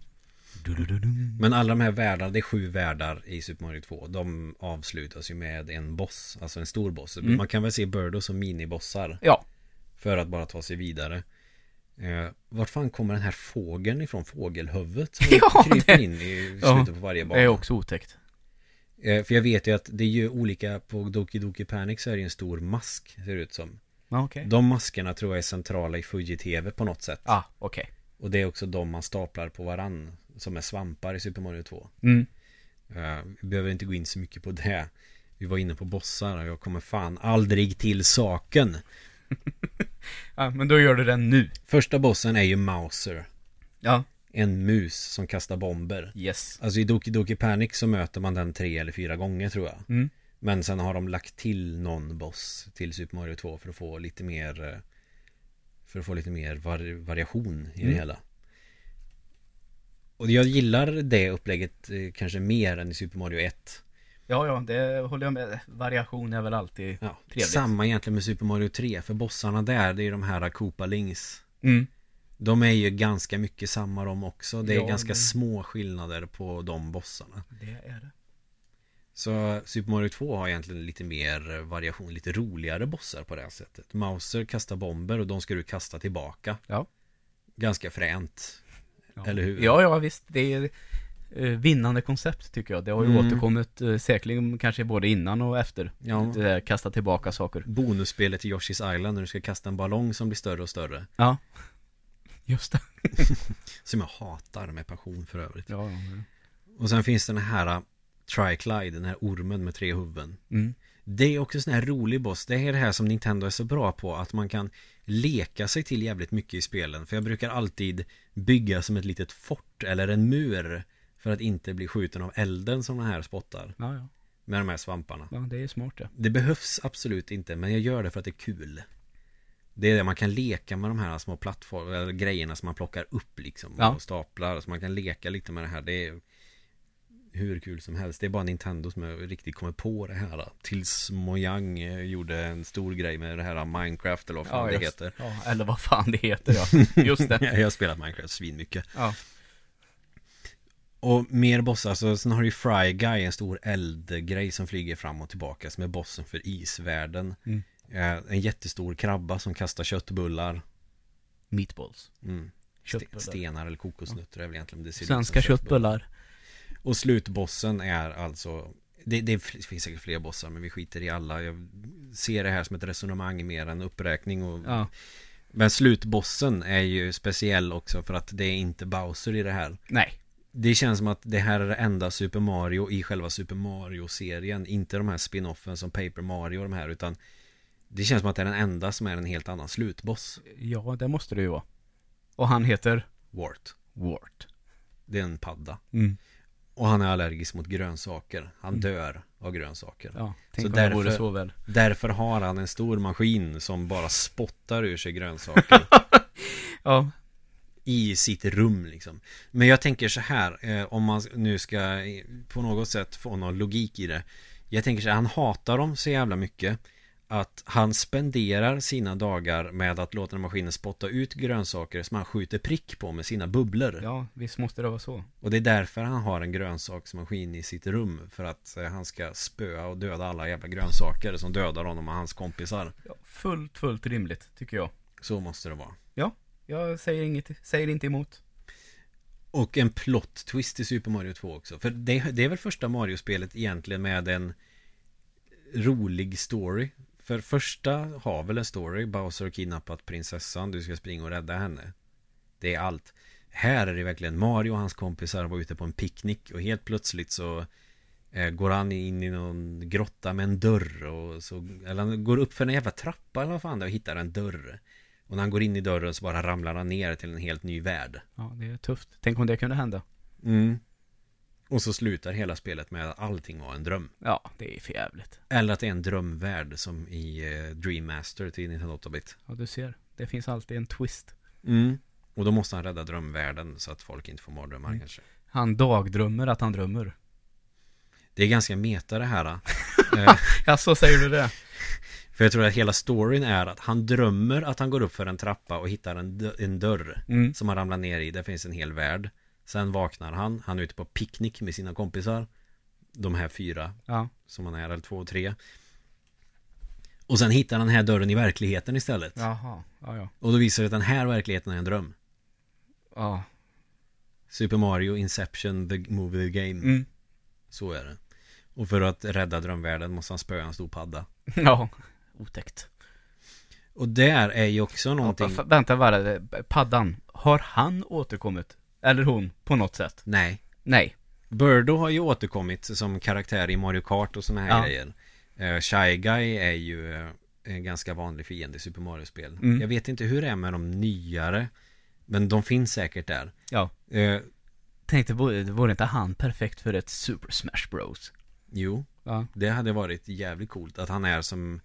Men alla de här världarna, det är sju världar i Super Mario 2 De avslutas ju med en boss, alltså en stor boss Mm. Man kan väl se Birdo som minibossar Ja. För att bara ta sig vidare eh, Vart fan kommer den här fågeln ifrån? Fågelhuvudet som Ja, kryper det- in i Ja, slutet på varje Det bana är också otäckt. Eh, För jag vet ju att det är ju olika På Doki Doki Panic så är det ju en stor mask Ser det ut som okej. De maskerna tror jag är centrala i Fuji TV på något sätt Ah, okej. Och det är också de man staplar på varann Som är svampar i Super Mario 2 Mm. Eh, vi behöver inte gå in så mycket på det. Vi var inne på bossar och jag kommer fan aldrig till saken. Ja, men då gör du den nu. Första bossen är ju Mauser. Ja. En mus som kastar bomber. Yes. Alltså i Doki Doki Panic så möter man den tre eller fyra gånger tror jag. Mm. Men sen har de lagt till någon boss till Super Mario 2 för att få lite mer eh, För att få lite mer var- variation i Mm. det hela. Och jag gillar det upplägget eh, kanske mer än i Super Mario 1. Ja, ja, det håller jag med. Variation är väl alltid Ja, trevligt. samma egentligen med Super Mario 3 För bossarna där, det är de här Koopa Mm. De är ju ganska mycket samma de också Det är Ja, ganska det- små skillnader på de bossarna Det är det. Så Super Mario 2 har egentligen lite mer variation Lite roligare bossar på det här sättet Mauser kastar bomber och de ska du kasta tillbaka Ja. Ganska fränt Ja. Eller hur? Ja, ja, visst. Det är eh, vinnande koncept tycker jag. Det har ju Mm. återkommit eh, säkerligen kanske både innan och efter. Ja. Det där kasta tillbaka saker. Bonusspelet i Yoshi's Island när du ska kasta en ballong som blir större och större Ja. Just det. Som jag hatar med passion för övrigt Ja, ja. Och sen finns den här uh, Triclide, den här ormen med tre huvuden Mm. Det är också en sån här rolig boss Det är det här som Nintendo är så bra på Att man kan leka sig till jävligt mycket i spelen För jag brukar alltid bygga som ett litet fort eller en mur För att inte bli skjuten av elden som den här spottar Ja, ja. Med de här svamparna Ja, det är smart det. Det behövs absolut inte Men jag gör det för att det är kul Det är det man kan leka med de här små plattformar Eller grejerna som man plockar upp liksom Ja. Och staplar Så man kan leka lite med det här Det är hur kul som helst Det är bara Nintendo som riktigt kommer på det här Tills Mojang eh, gjorde en stor grej med det här Minecraft eller vad fan det just, heter Ja, eller vad fan det heter ja. Just det. Jag har spelat Minecraft svinmycket Ja. Och mer bossar, så sen har du ju Fry Guy, en stor eldgrej som flyger fram och tillbaka Som är bossen för isvärlden Mm. Eh, En jättestor krabba som kastar köttbullar Meatballs. mm. Köttbullar. Ste- Stenar eller kokosnötter är väl egentligen det ser Svenska som köttbullar. Och slutbossen är alltså det, det finns säkert fler bossar men vi skiter i alla Jag ser det här som ett resonemang mer än uppräkning och Ja. Men slutbossen är ju speciell också för att det är inte Bowser i det här Nej. Det känns som att det här är det enda Super Mario i själva Super Mario-serien Inte de här spin-offen som Paper Mario och de här utan Det känns som att det är den enda som är en helt annan slutboss Ja, det måste det ju vara. Och han heter? Wart Wart. Det är en padda Mm. Och han är allergisk mot grönsaker Han Mm. dör av grönsaker Ja, tänk Så om det vore därför- så väl. Därför har han en stor maskin som bara spottar ur sig grönsaker Ja, i sitt rum liksom. Men jag tänker så här, eh, om man nu ska eh, på något sätt få någon logik i det. Jag tänker så här, han hatar dem så jävla mycket att han spenderar sina dagar med att låta maskinen spotta ut grönsaker som han skjuter prick på med sina bubblor. ja, visst måste det vara så. Och det är därför han har en grönsaksmaskin i sitt rum. För att eh, han ska spöa och döda alla jävla grönsaker som dödar honom och hans kompisar. Ja, fullt, fullt rimligt, tycker jag. Så måste det vara. Jag säger inget, säger inte emot. Och en plot twist i Super Mario 2 också. För det, det är väl första Mario-spelet egentligen med en rolig story. För första har väl en story. Bowser har kidnappat prinsessan. Du ska springa och rädda henne. Det är allt. Här är det verkligen Mario och hans kompisar var ute på en picknick och helt plötsligt så eh, går han in i någon grotta med en dörr och så, eller han går upp för en jävla trappa eller vad fan det och hittar en dörr. Och när han går in i dörren så bara ramlar han ner till en helt ny värld. Ja, det är tufft. Tänk om det kunde hända. Mm. Och så slutar hela spelet med att allting var en dröm. Ja, det är för jävligt. Eller att det är en drömvärld som i eh, Dream Master till Nintendo 8-bit. Ja, du ser. Det finns alltid en twist. Mm. Och då måste han rädda drömvärlden så att folk inte får mardrömmar Mm. kanske. Han dagdrömmer att han drömmer. Det är ganska meta det här. Ja, så säger du det. för jag tror att hela storyn är att han drömmer att han går upp för en trappa och hittar en, en dörr Mm. som han ramlar ner i. Där finns en hel värld. Sen vaknar han. Han är ute på picknick med sina kompisar. De här fyra Ja. som han är, eller två och tre. Och sen hittar han den här dörren i verkligheten istället. Jaha. Ja, ja. Och då visar det att den här verkligheten är en dröm. Ja. Super Mario, Inception, The Movie, The Game. Mm. Så är det. Och för att rädda drömvärlden måste han spöa en stor padda. Ja. Otäckt. Och där är ju också någonting... Ja, vänta bara. Paddan. Har han återkommit? Eller hon, på något sätt? Nej. Nej. Birdo har ju återkommit som karaktär i Mario Kart och såna här Ja. grejer. Uh, Shy Guy är ju eh, en ganska vanlig fiende i Super Mario-spel. Mm. Jag vet inte hur det är med de nyare. Men de finns säkert där. Ja. Eh, Tänkte, vore, vore inte han perfekt för ett Super Smash Bros? jo, Ja. det hade varit jävligt coolt att han är som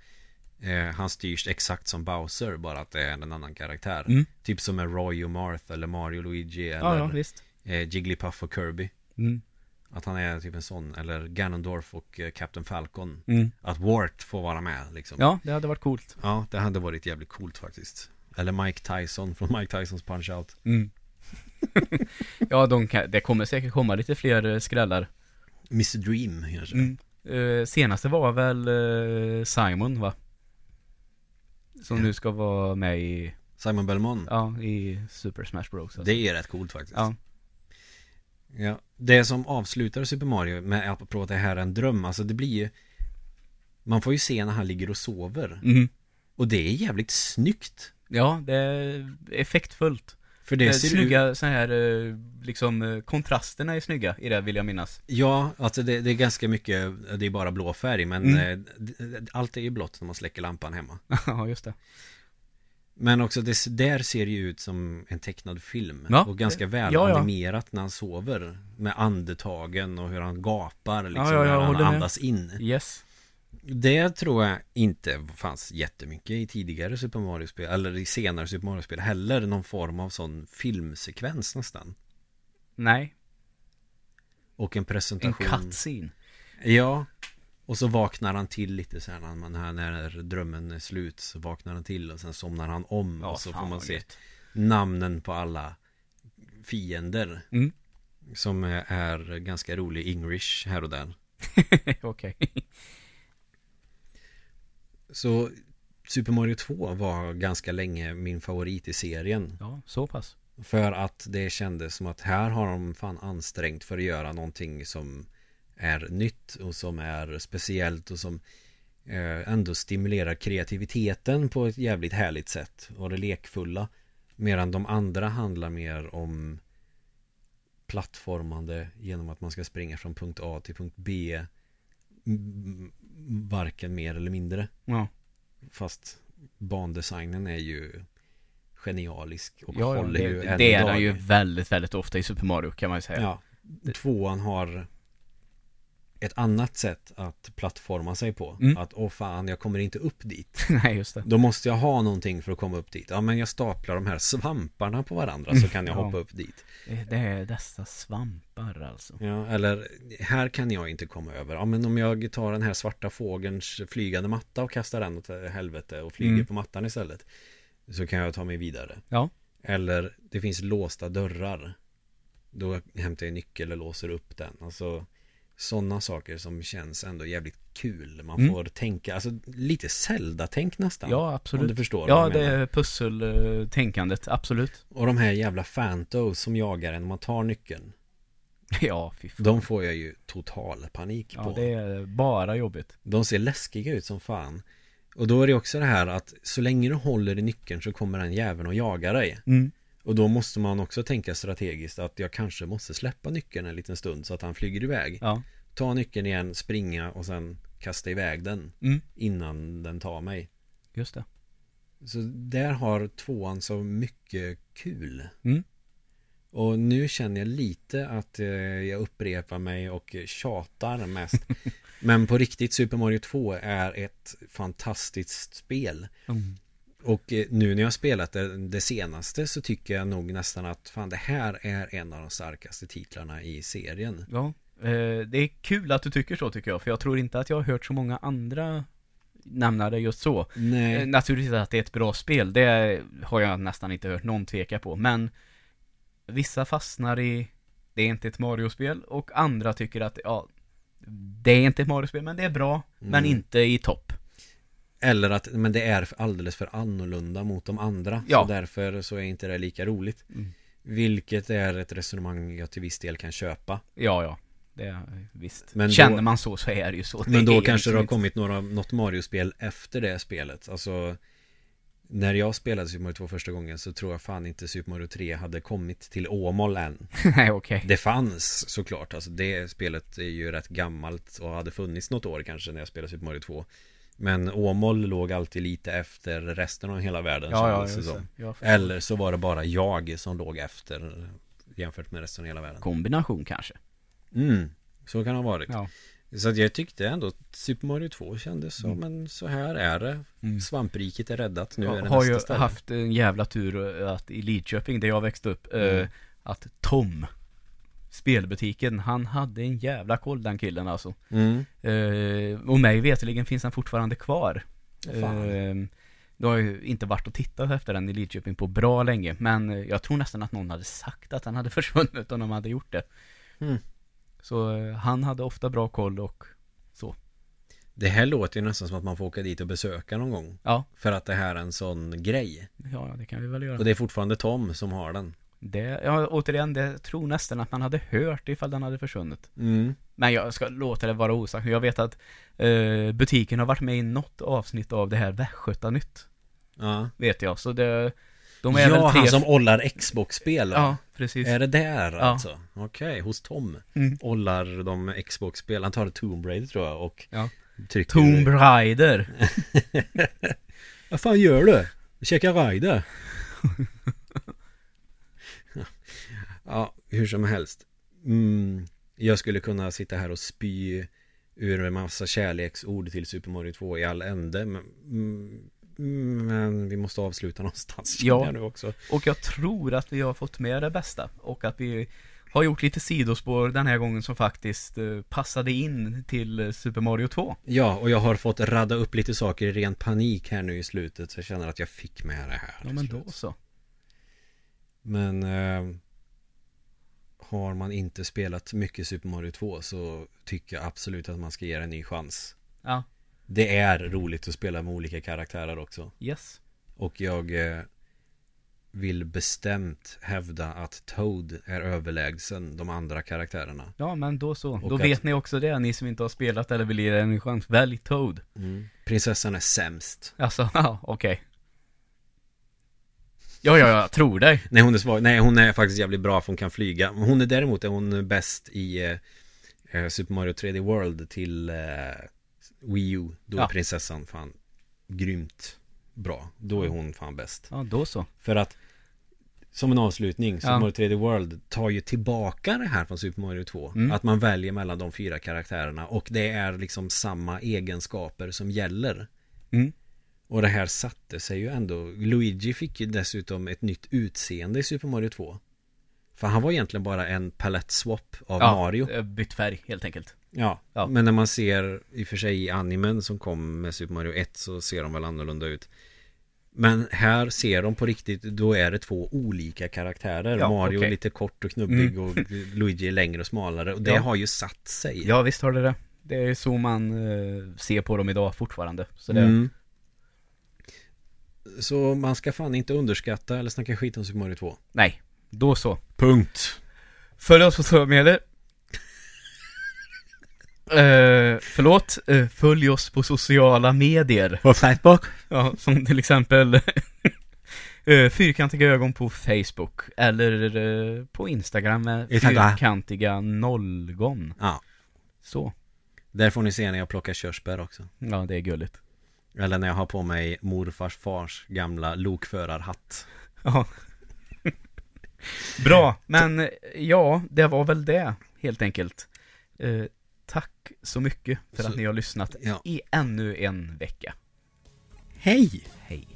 eh, Han styrs exakt som Bowser Bara att det är en annan karaktär Mm. Typ som med Roy och Marth eller Mario Luigi eller Ja, ja, visst. eh, Jigglypuff och Kirby Mm. Att han är typ en sån Eller Ganondorf och eh, Captain Falcon Mm. Att Wart får vara med liksom Ja, det hade varit coolt. Ja, det hade varit jävligt coolt faktiskt Eller Mike Tyson från Mike Tysons Punch-Out Mm. ja, de kan, det kommer säkert komma lite fler eh, skrällar. Mr Dream kanske Mm. Eh, senaste var väl eh, Simon, va? Som nu ska vara med i, Simon Belmont ja, i Super Smash Bros. Alltså. Det är rätt coolt faktiskt Ja. Ja, det som avslutar Super Mario med apropå att det här är en dröm, alltså det blir ju Man får ju se när han ligger och sover Mm. Och det är jävligt snyggt Ja, det är effektfullt. För Det det är ser ut snygga så här, eh, liksom eh, kontrasterna är snygga i det vill jag minnas. Ja, alltså det, det är ganska mycket Det är bara blå färg men Mm. eh, Allt är ju blått när man släcker lampan hemma ja, just det. Men också det där ser ju ut som en tecknad film Ja. Och ganska väl Ja, ja. animerat när han sover Med andetagen och hur han gapar liksom när han håller med. andas in Yes. Det tror jag inte fanns jättemycket i tidigare Super Mario-spel Eller i senare Super Mario-spel heller Någon form av sån filmsekvens nästan. Nej, Och en en presentation cutscene. Ja. Och så vaknar han till lite så här när, man, när, drömmen är slut Så vaknar han till och sen somnar han om. Ja, Och så får man se namnen på alla fiender. Mm. Som är, är ganska rolig English här och där. Okej. Så Super Mario 2 var ganska länge min favorit i serien Ja, så pass. För att det kändes som att här har de fan ansträngt för att göra någonting som är nytt och som är speciellt och som eh, ändå stimulerar kreativiteten på ett jävligt härligt sätt och det lekfulla. Medan de andra handlar mer om plattformande genom att man ska springa från punkt A till punkt B. Varken mer eller mindre. Ja, Fast bandesignen är ju genialisk och ja, håller ju det, än det är den ju väldigt, väldigt ofta i Super Mario kan man ju säga. Ja, tvåan har ett annat sätt att plattforma sig på. Mm. Att, åh fan, jag kommer inte upp dit. Nej, just det. Då måste jag ha någonting för att komma upp dit. Ja, men jag staplar de här svamparna på varandra så kan jag Ja. hoppa upp dit. Det, det är dessa svampar alltså. Ja, eller här kan jag inte komma över. Ja, men om jag tar den här svarta fågelns flygande matta och kastar den åt helvete och flyger Mm. på mattan istället. Så kan jag ta mig vidare. Ja. Eller det finns låsta dörrar. Då hämtar jag nyckel och låser upp den. Alltså sådana saker som känns ändå jävligt kul. Man Mm. får tänka, alltså lite Zelda-tänk nästan. Ja, Om absolut. du förstår Ja, det är pusseltänkandet, absolut. Och de här jävla Phantos som jagar en när man tar nyckeln. Ja, fy fan. De får jag ju total panik Ja, på. det är bara jobbigt. De ser läskiga ut som fan. Och då är det också det här att så länge du håller i nyckeln så kommer den jäveln och jagar dig. Mm. Och då måste man också tänka strategiskt att jag kanske måste släppa nyckeln en liten stund så att han flyger iväg. Ja. Ta nyckeln igen, springa och sen kasta iväg den Mm. innan den tar mig. Just det. Så där har tvåan så mycket kul. Mm. Och nu känner jag lite att eh, jag upprepar mig och tjatar mest. Men på riktigt, Super Mario 2 är ett fantastiskt spel. Mm. Och eh, nu när jag har spelat det, det senaste så tycker jag nog nästan att fan det här är en av de starkaste titlarna i serien. Ja. Eh, det är kul att du tycker så tycker jag, för jag tror inte att jag har hört så många andra nämna det just så. Eh, Nej, Naturligtvis att det är ett bra spel, det har jag nästan inte hört någon tveka på, men vissa fastnar i det är inte ett Mario-spel och andra tycker att ja, det är inte ett Mario-spel, men det är bra, men Mm. inte i topp. Eller att men det är alldeles för annorlunda mot de andra. Ja. Så därför så är inte det lika roligt. Mm. Vilket är ett resonemang jag till viss del kan köpa. Ja, ja. Det är visst. Men då- Känner man så så är det ju så. Men det då är kanske liksom det har inte- kommit några, något Mario-spel efter det spelet. Alltså när jag spelade Super Mario 2 första gången så tror jag fan inte Super Mario 3 hade kommit till Åmål än. Nej, okej. Det fanns såklart, alltså det spelet är ju rätt gammalt och hade funnits något år kanske när jag spelade Super Mario 2. Men Åmål låg alltid lite efter resten av hela världen Ja, ja, just det. Förstår. Eller så var det bara jag som låg efter jämfört med resten av hela världen. Kombination kanske. Mm, så kan det ha varit. Ja. Så att jag tyckte ändå att Super Mario 2 kändes som men så här är det. Mm. Svampriket är räddat, nu är Jag det har nästa ju ställe. haft en jävla tur eh, att i Lidköping där jag växte upp eh, Mm. Att Tom Spelbutiken, han hade en jävla koll den killen alltså Mm. eh, Och mig veterligen finns han fortfarande kvar eh, Då har ju inte varit och tittat efter den i Lidköping på bra länge Men eh, jag tror nästan att någon hade sagt att han hade försvunnit om de hade gjort det Mm. Så eh, han hade ofta bra koll och Det här låter ju nästan som att man får åka dit och besöka någon gång. Ja, För att det här är en sån grej. ja det kan vi väl göra Och det är fortfarande Tom som har den. Det, ja återigen, det tror nästan att man hade hört ifall den hade försvunnit Mm. Men jag ska låta det vara osagt. Jag vet att eh, butiken har varit med i något avsnitt av det här Västgötanytt. Ja, Vet jag. Så det, de är ja väl tre... han som ollar Xbox-spel? Ja, precis. Är det där Ja. alltså? Okej, hos Tom. Mm. Ollar de Xbox-spel. Han tar Tomb Raider tror jag och Ja. trycker... Tomb Raider. Vad fan gör du? Käka Raider. ja, hur som helst. Mm, jag skulle kunna sitta här och spy ur en massa kärleksord till Super Mario 2 i all ände. Men, mm, men vi måste avsluta någonstans Ja. nu också. Och jag tror att vi har fått med det bästa. Och att vi har gjort lite sidospår den här gången som faktiskt eh, passade in till Super Mario 2. Ja, och jag har fått radda upp lite saker i ren panik här nu i slutet. Så jag känner att jag fick med det här. Ja men då så. Men eh, har man inte spelat mycket Super Mario 2 så tycker jag absolut att man ska ge det en ny chans. Ja, Det är roligt att spela med olika karaktärer också. yes. Och jag eh, vill bestämt hävda att Toad är överlägsen de andra karaktärerna. Ja men då så. Och då att- vet ni också det, ni som inte har spelat eller vill ge det en chans. Välj Toad. Prinsessan är sämst. Alltså, ja okej. Ja, ja, jag tror dig. Nej hon är svag, nej hon är faktiskt jävligt bra för hon kan flyga Hon är däremot är hon bäst i eh, eh Super Mario 3D World till eh, Wii U Då är Ja. prinsessan fan grymt bra Då är hon fan bäst Ja, då så. För att Som en avslutning, Super Ja. Mario 3D World tar ju tillbaka det här från Super Mario 2 Mm. Att man väljer mellan de fyra karaktärerna och det är liksom samma egenskaper som gäller Mm. Och det här satte sig ju ändå Luigi fick ju dessutom ett nytt utseende i Super Mario 2 För han var egentligen bara en palette swap av Ja, Mario eh, bytt färg, helt enkelt. ja. Ja. men när man ser i och för sig i animen som kom med Super Mario 1 så ser de väl annorlunda ut Men här ser de på riktigt, då är det två olika karaktärer Ja, Mario är okej. lite kort och knubbig Mm. och Luigi är längre och smalare och det Ja. har ju satt sig Ja, visst har det det. Det är så man eh, ser på dem idag fortfarande. Så det, Mm. Så man ska fan inte underskatta eller snacka skit om Super Mario 2 nej, då så. Punkt Följ oss på sociala medier. Eh, förlåt, eh, följ oss på sociala medier. På Facebook Ja, som till exempel eh, Fyrkantiga ögon på Facebook. Eller eh, på Instagram med Instagram. fyrkantiga nollgon. Ja, Så. där får ni se när jag plockar körsbär också Ja, det är gulligt. Eller när jag har på mig morfars fars gamla lokförarhatt Ja. Bra, men ja, det var väl det helt enkelt. Eh, tack så mycket för Så- att ni har lyssnat ja. i ännu en vecka. Hej! Hej.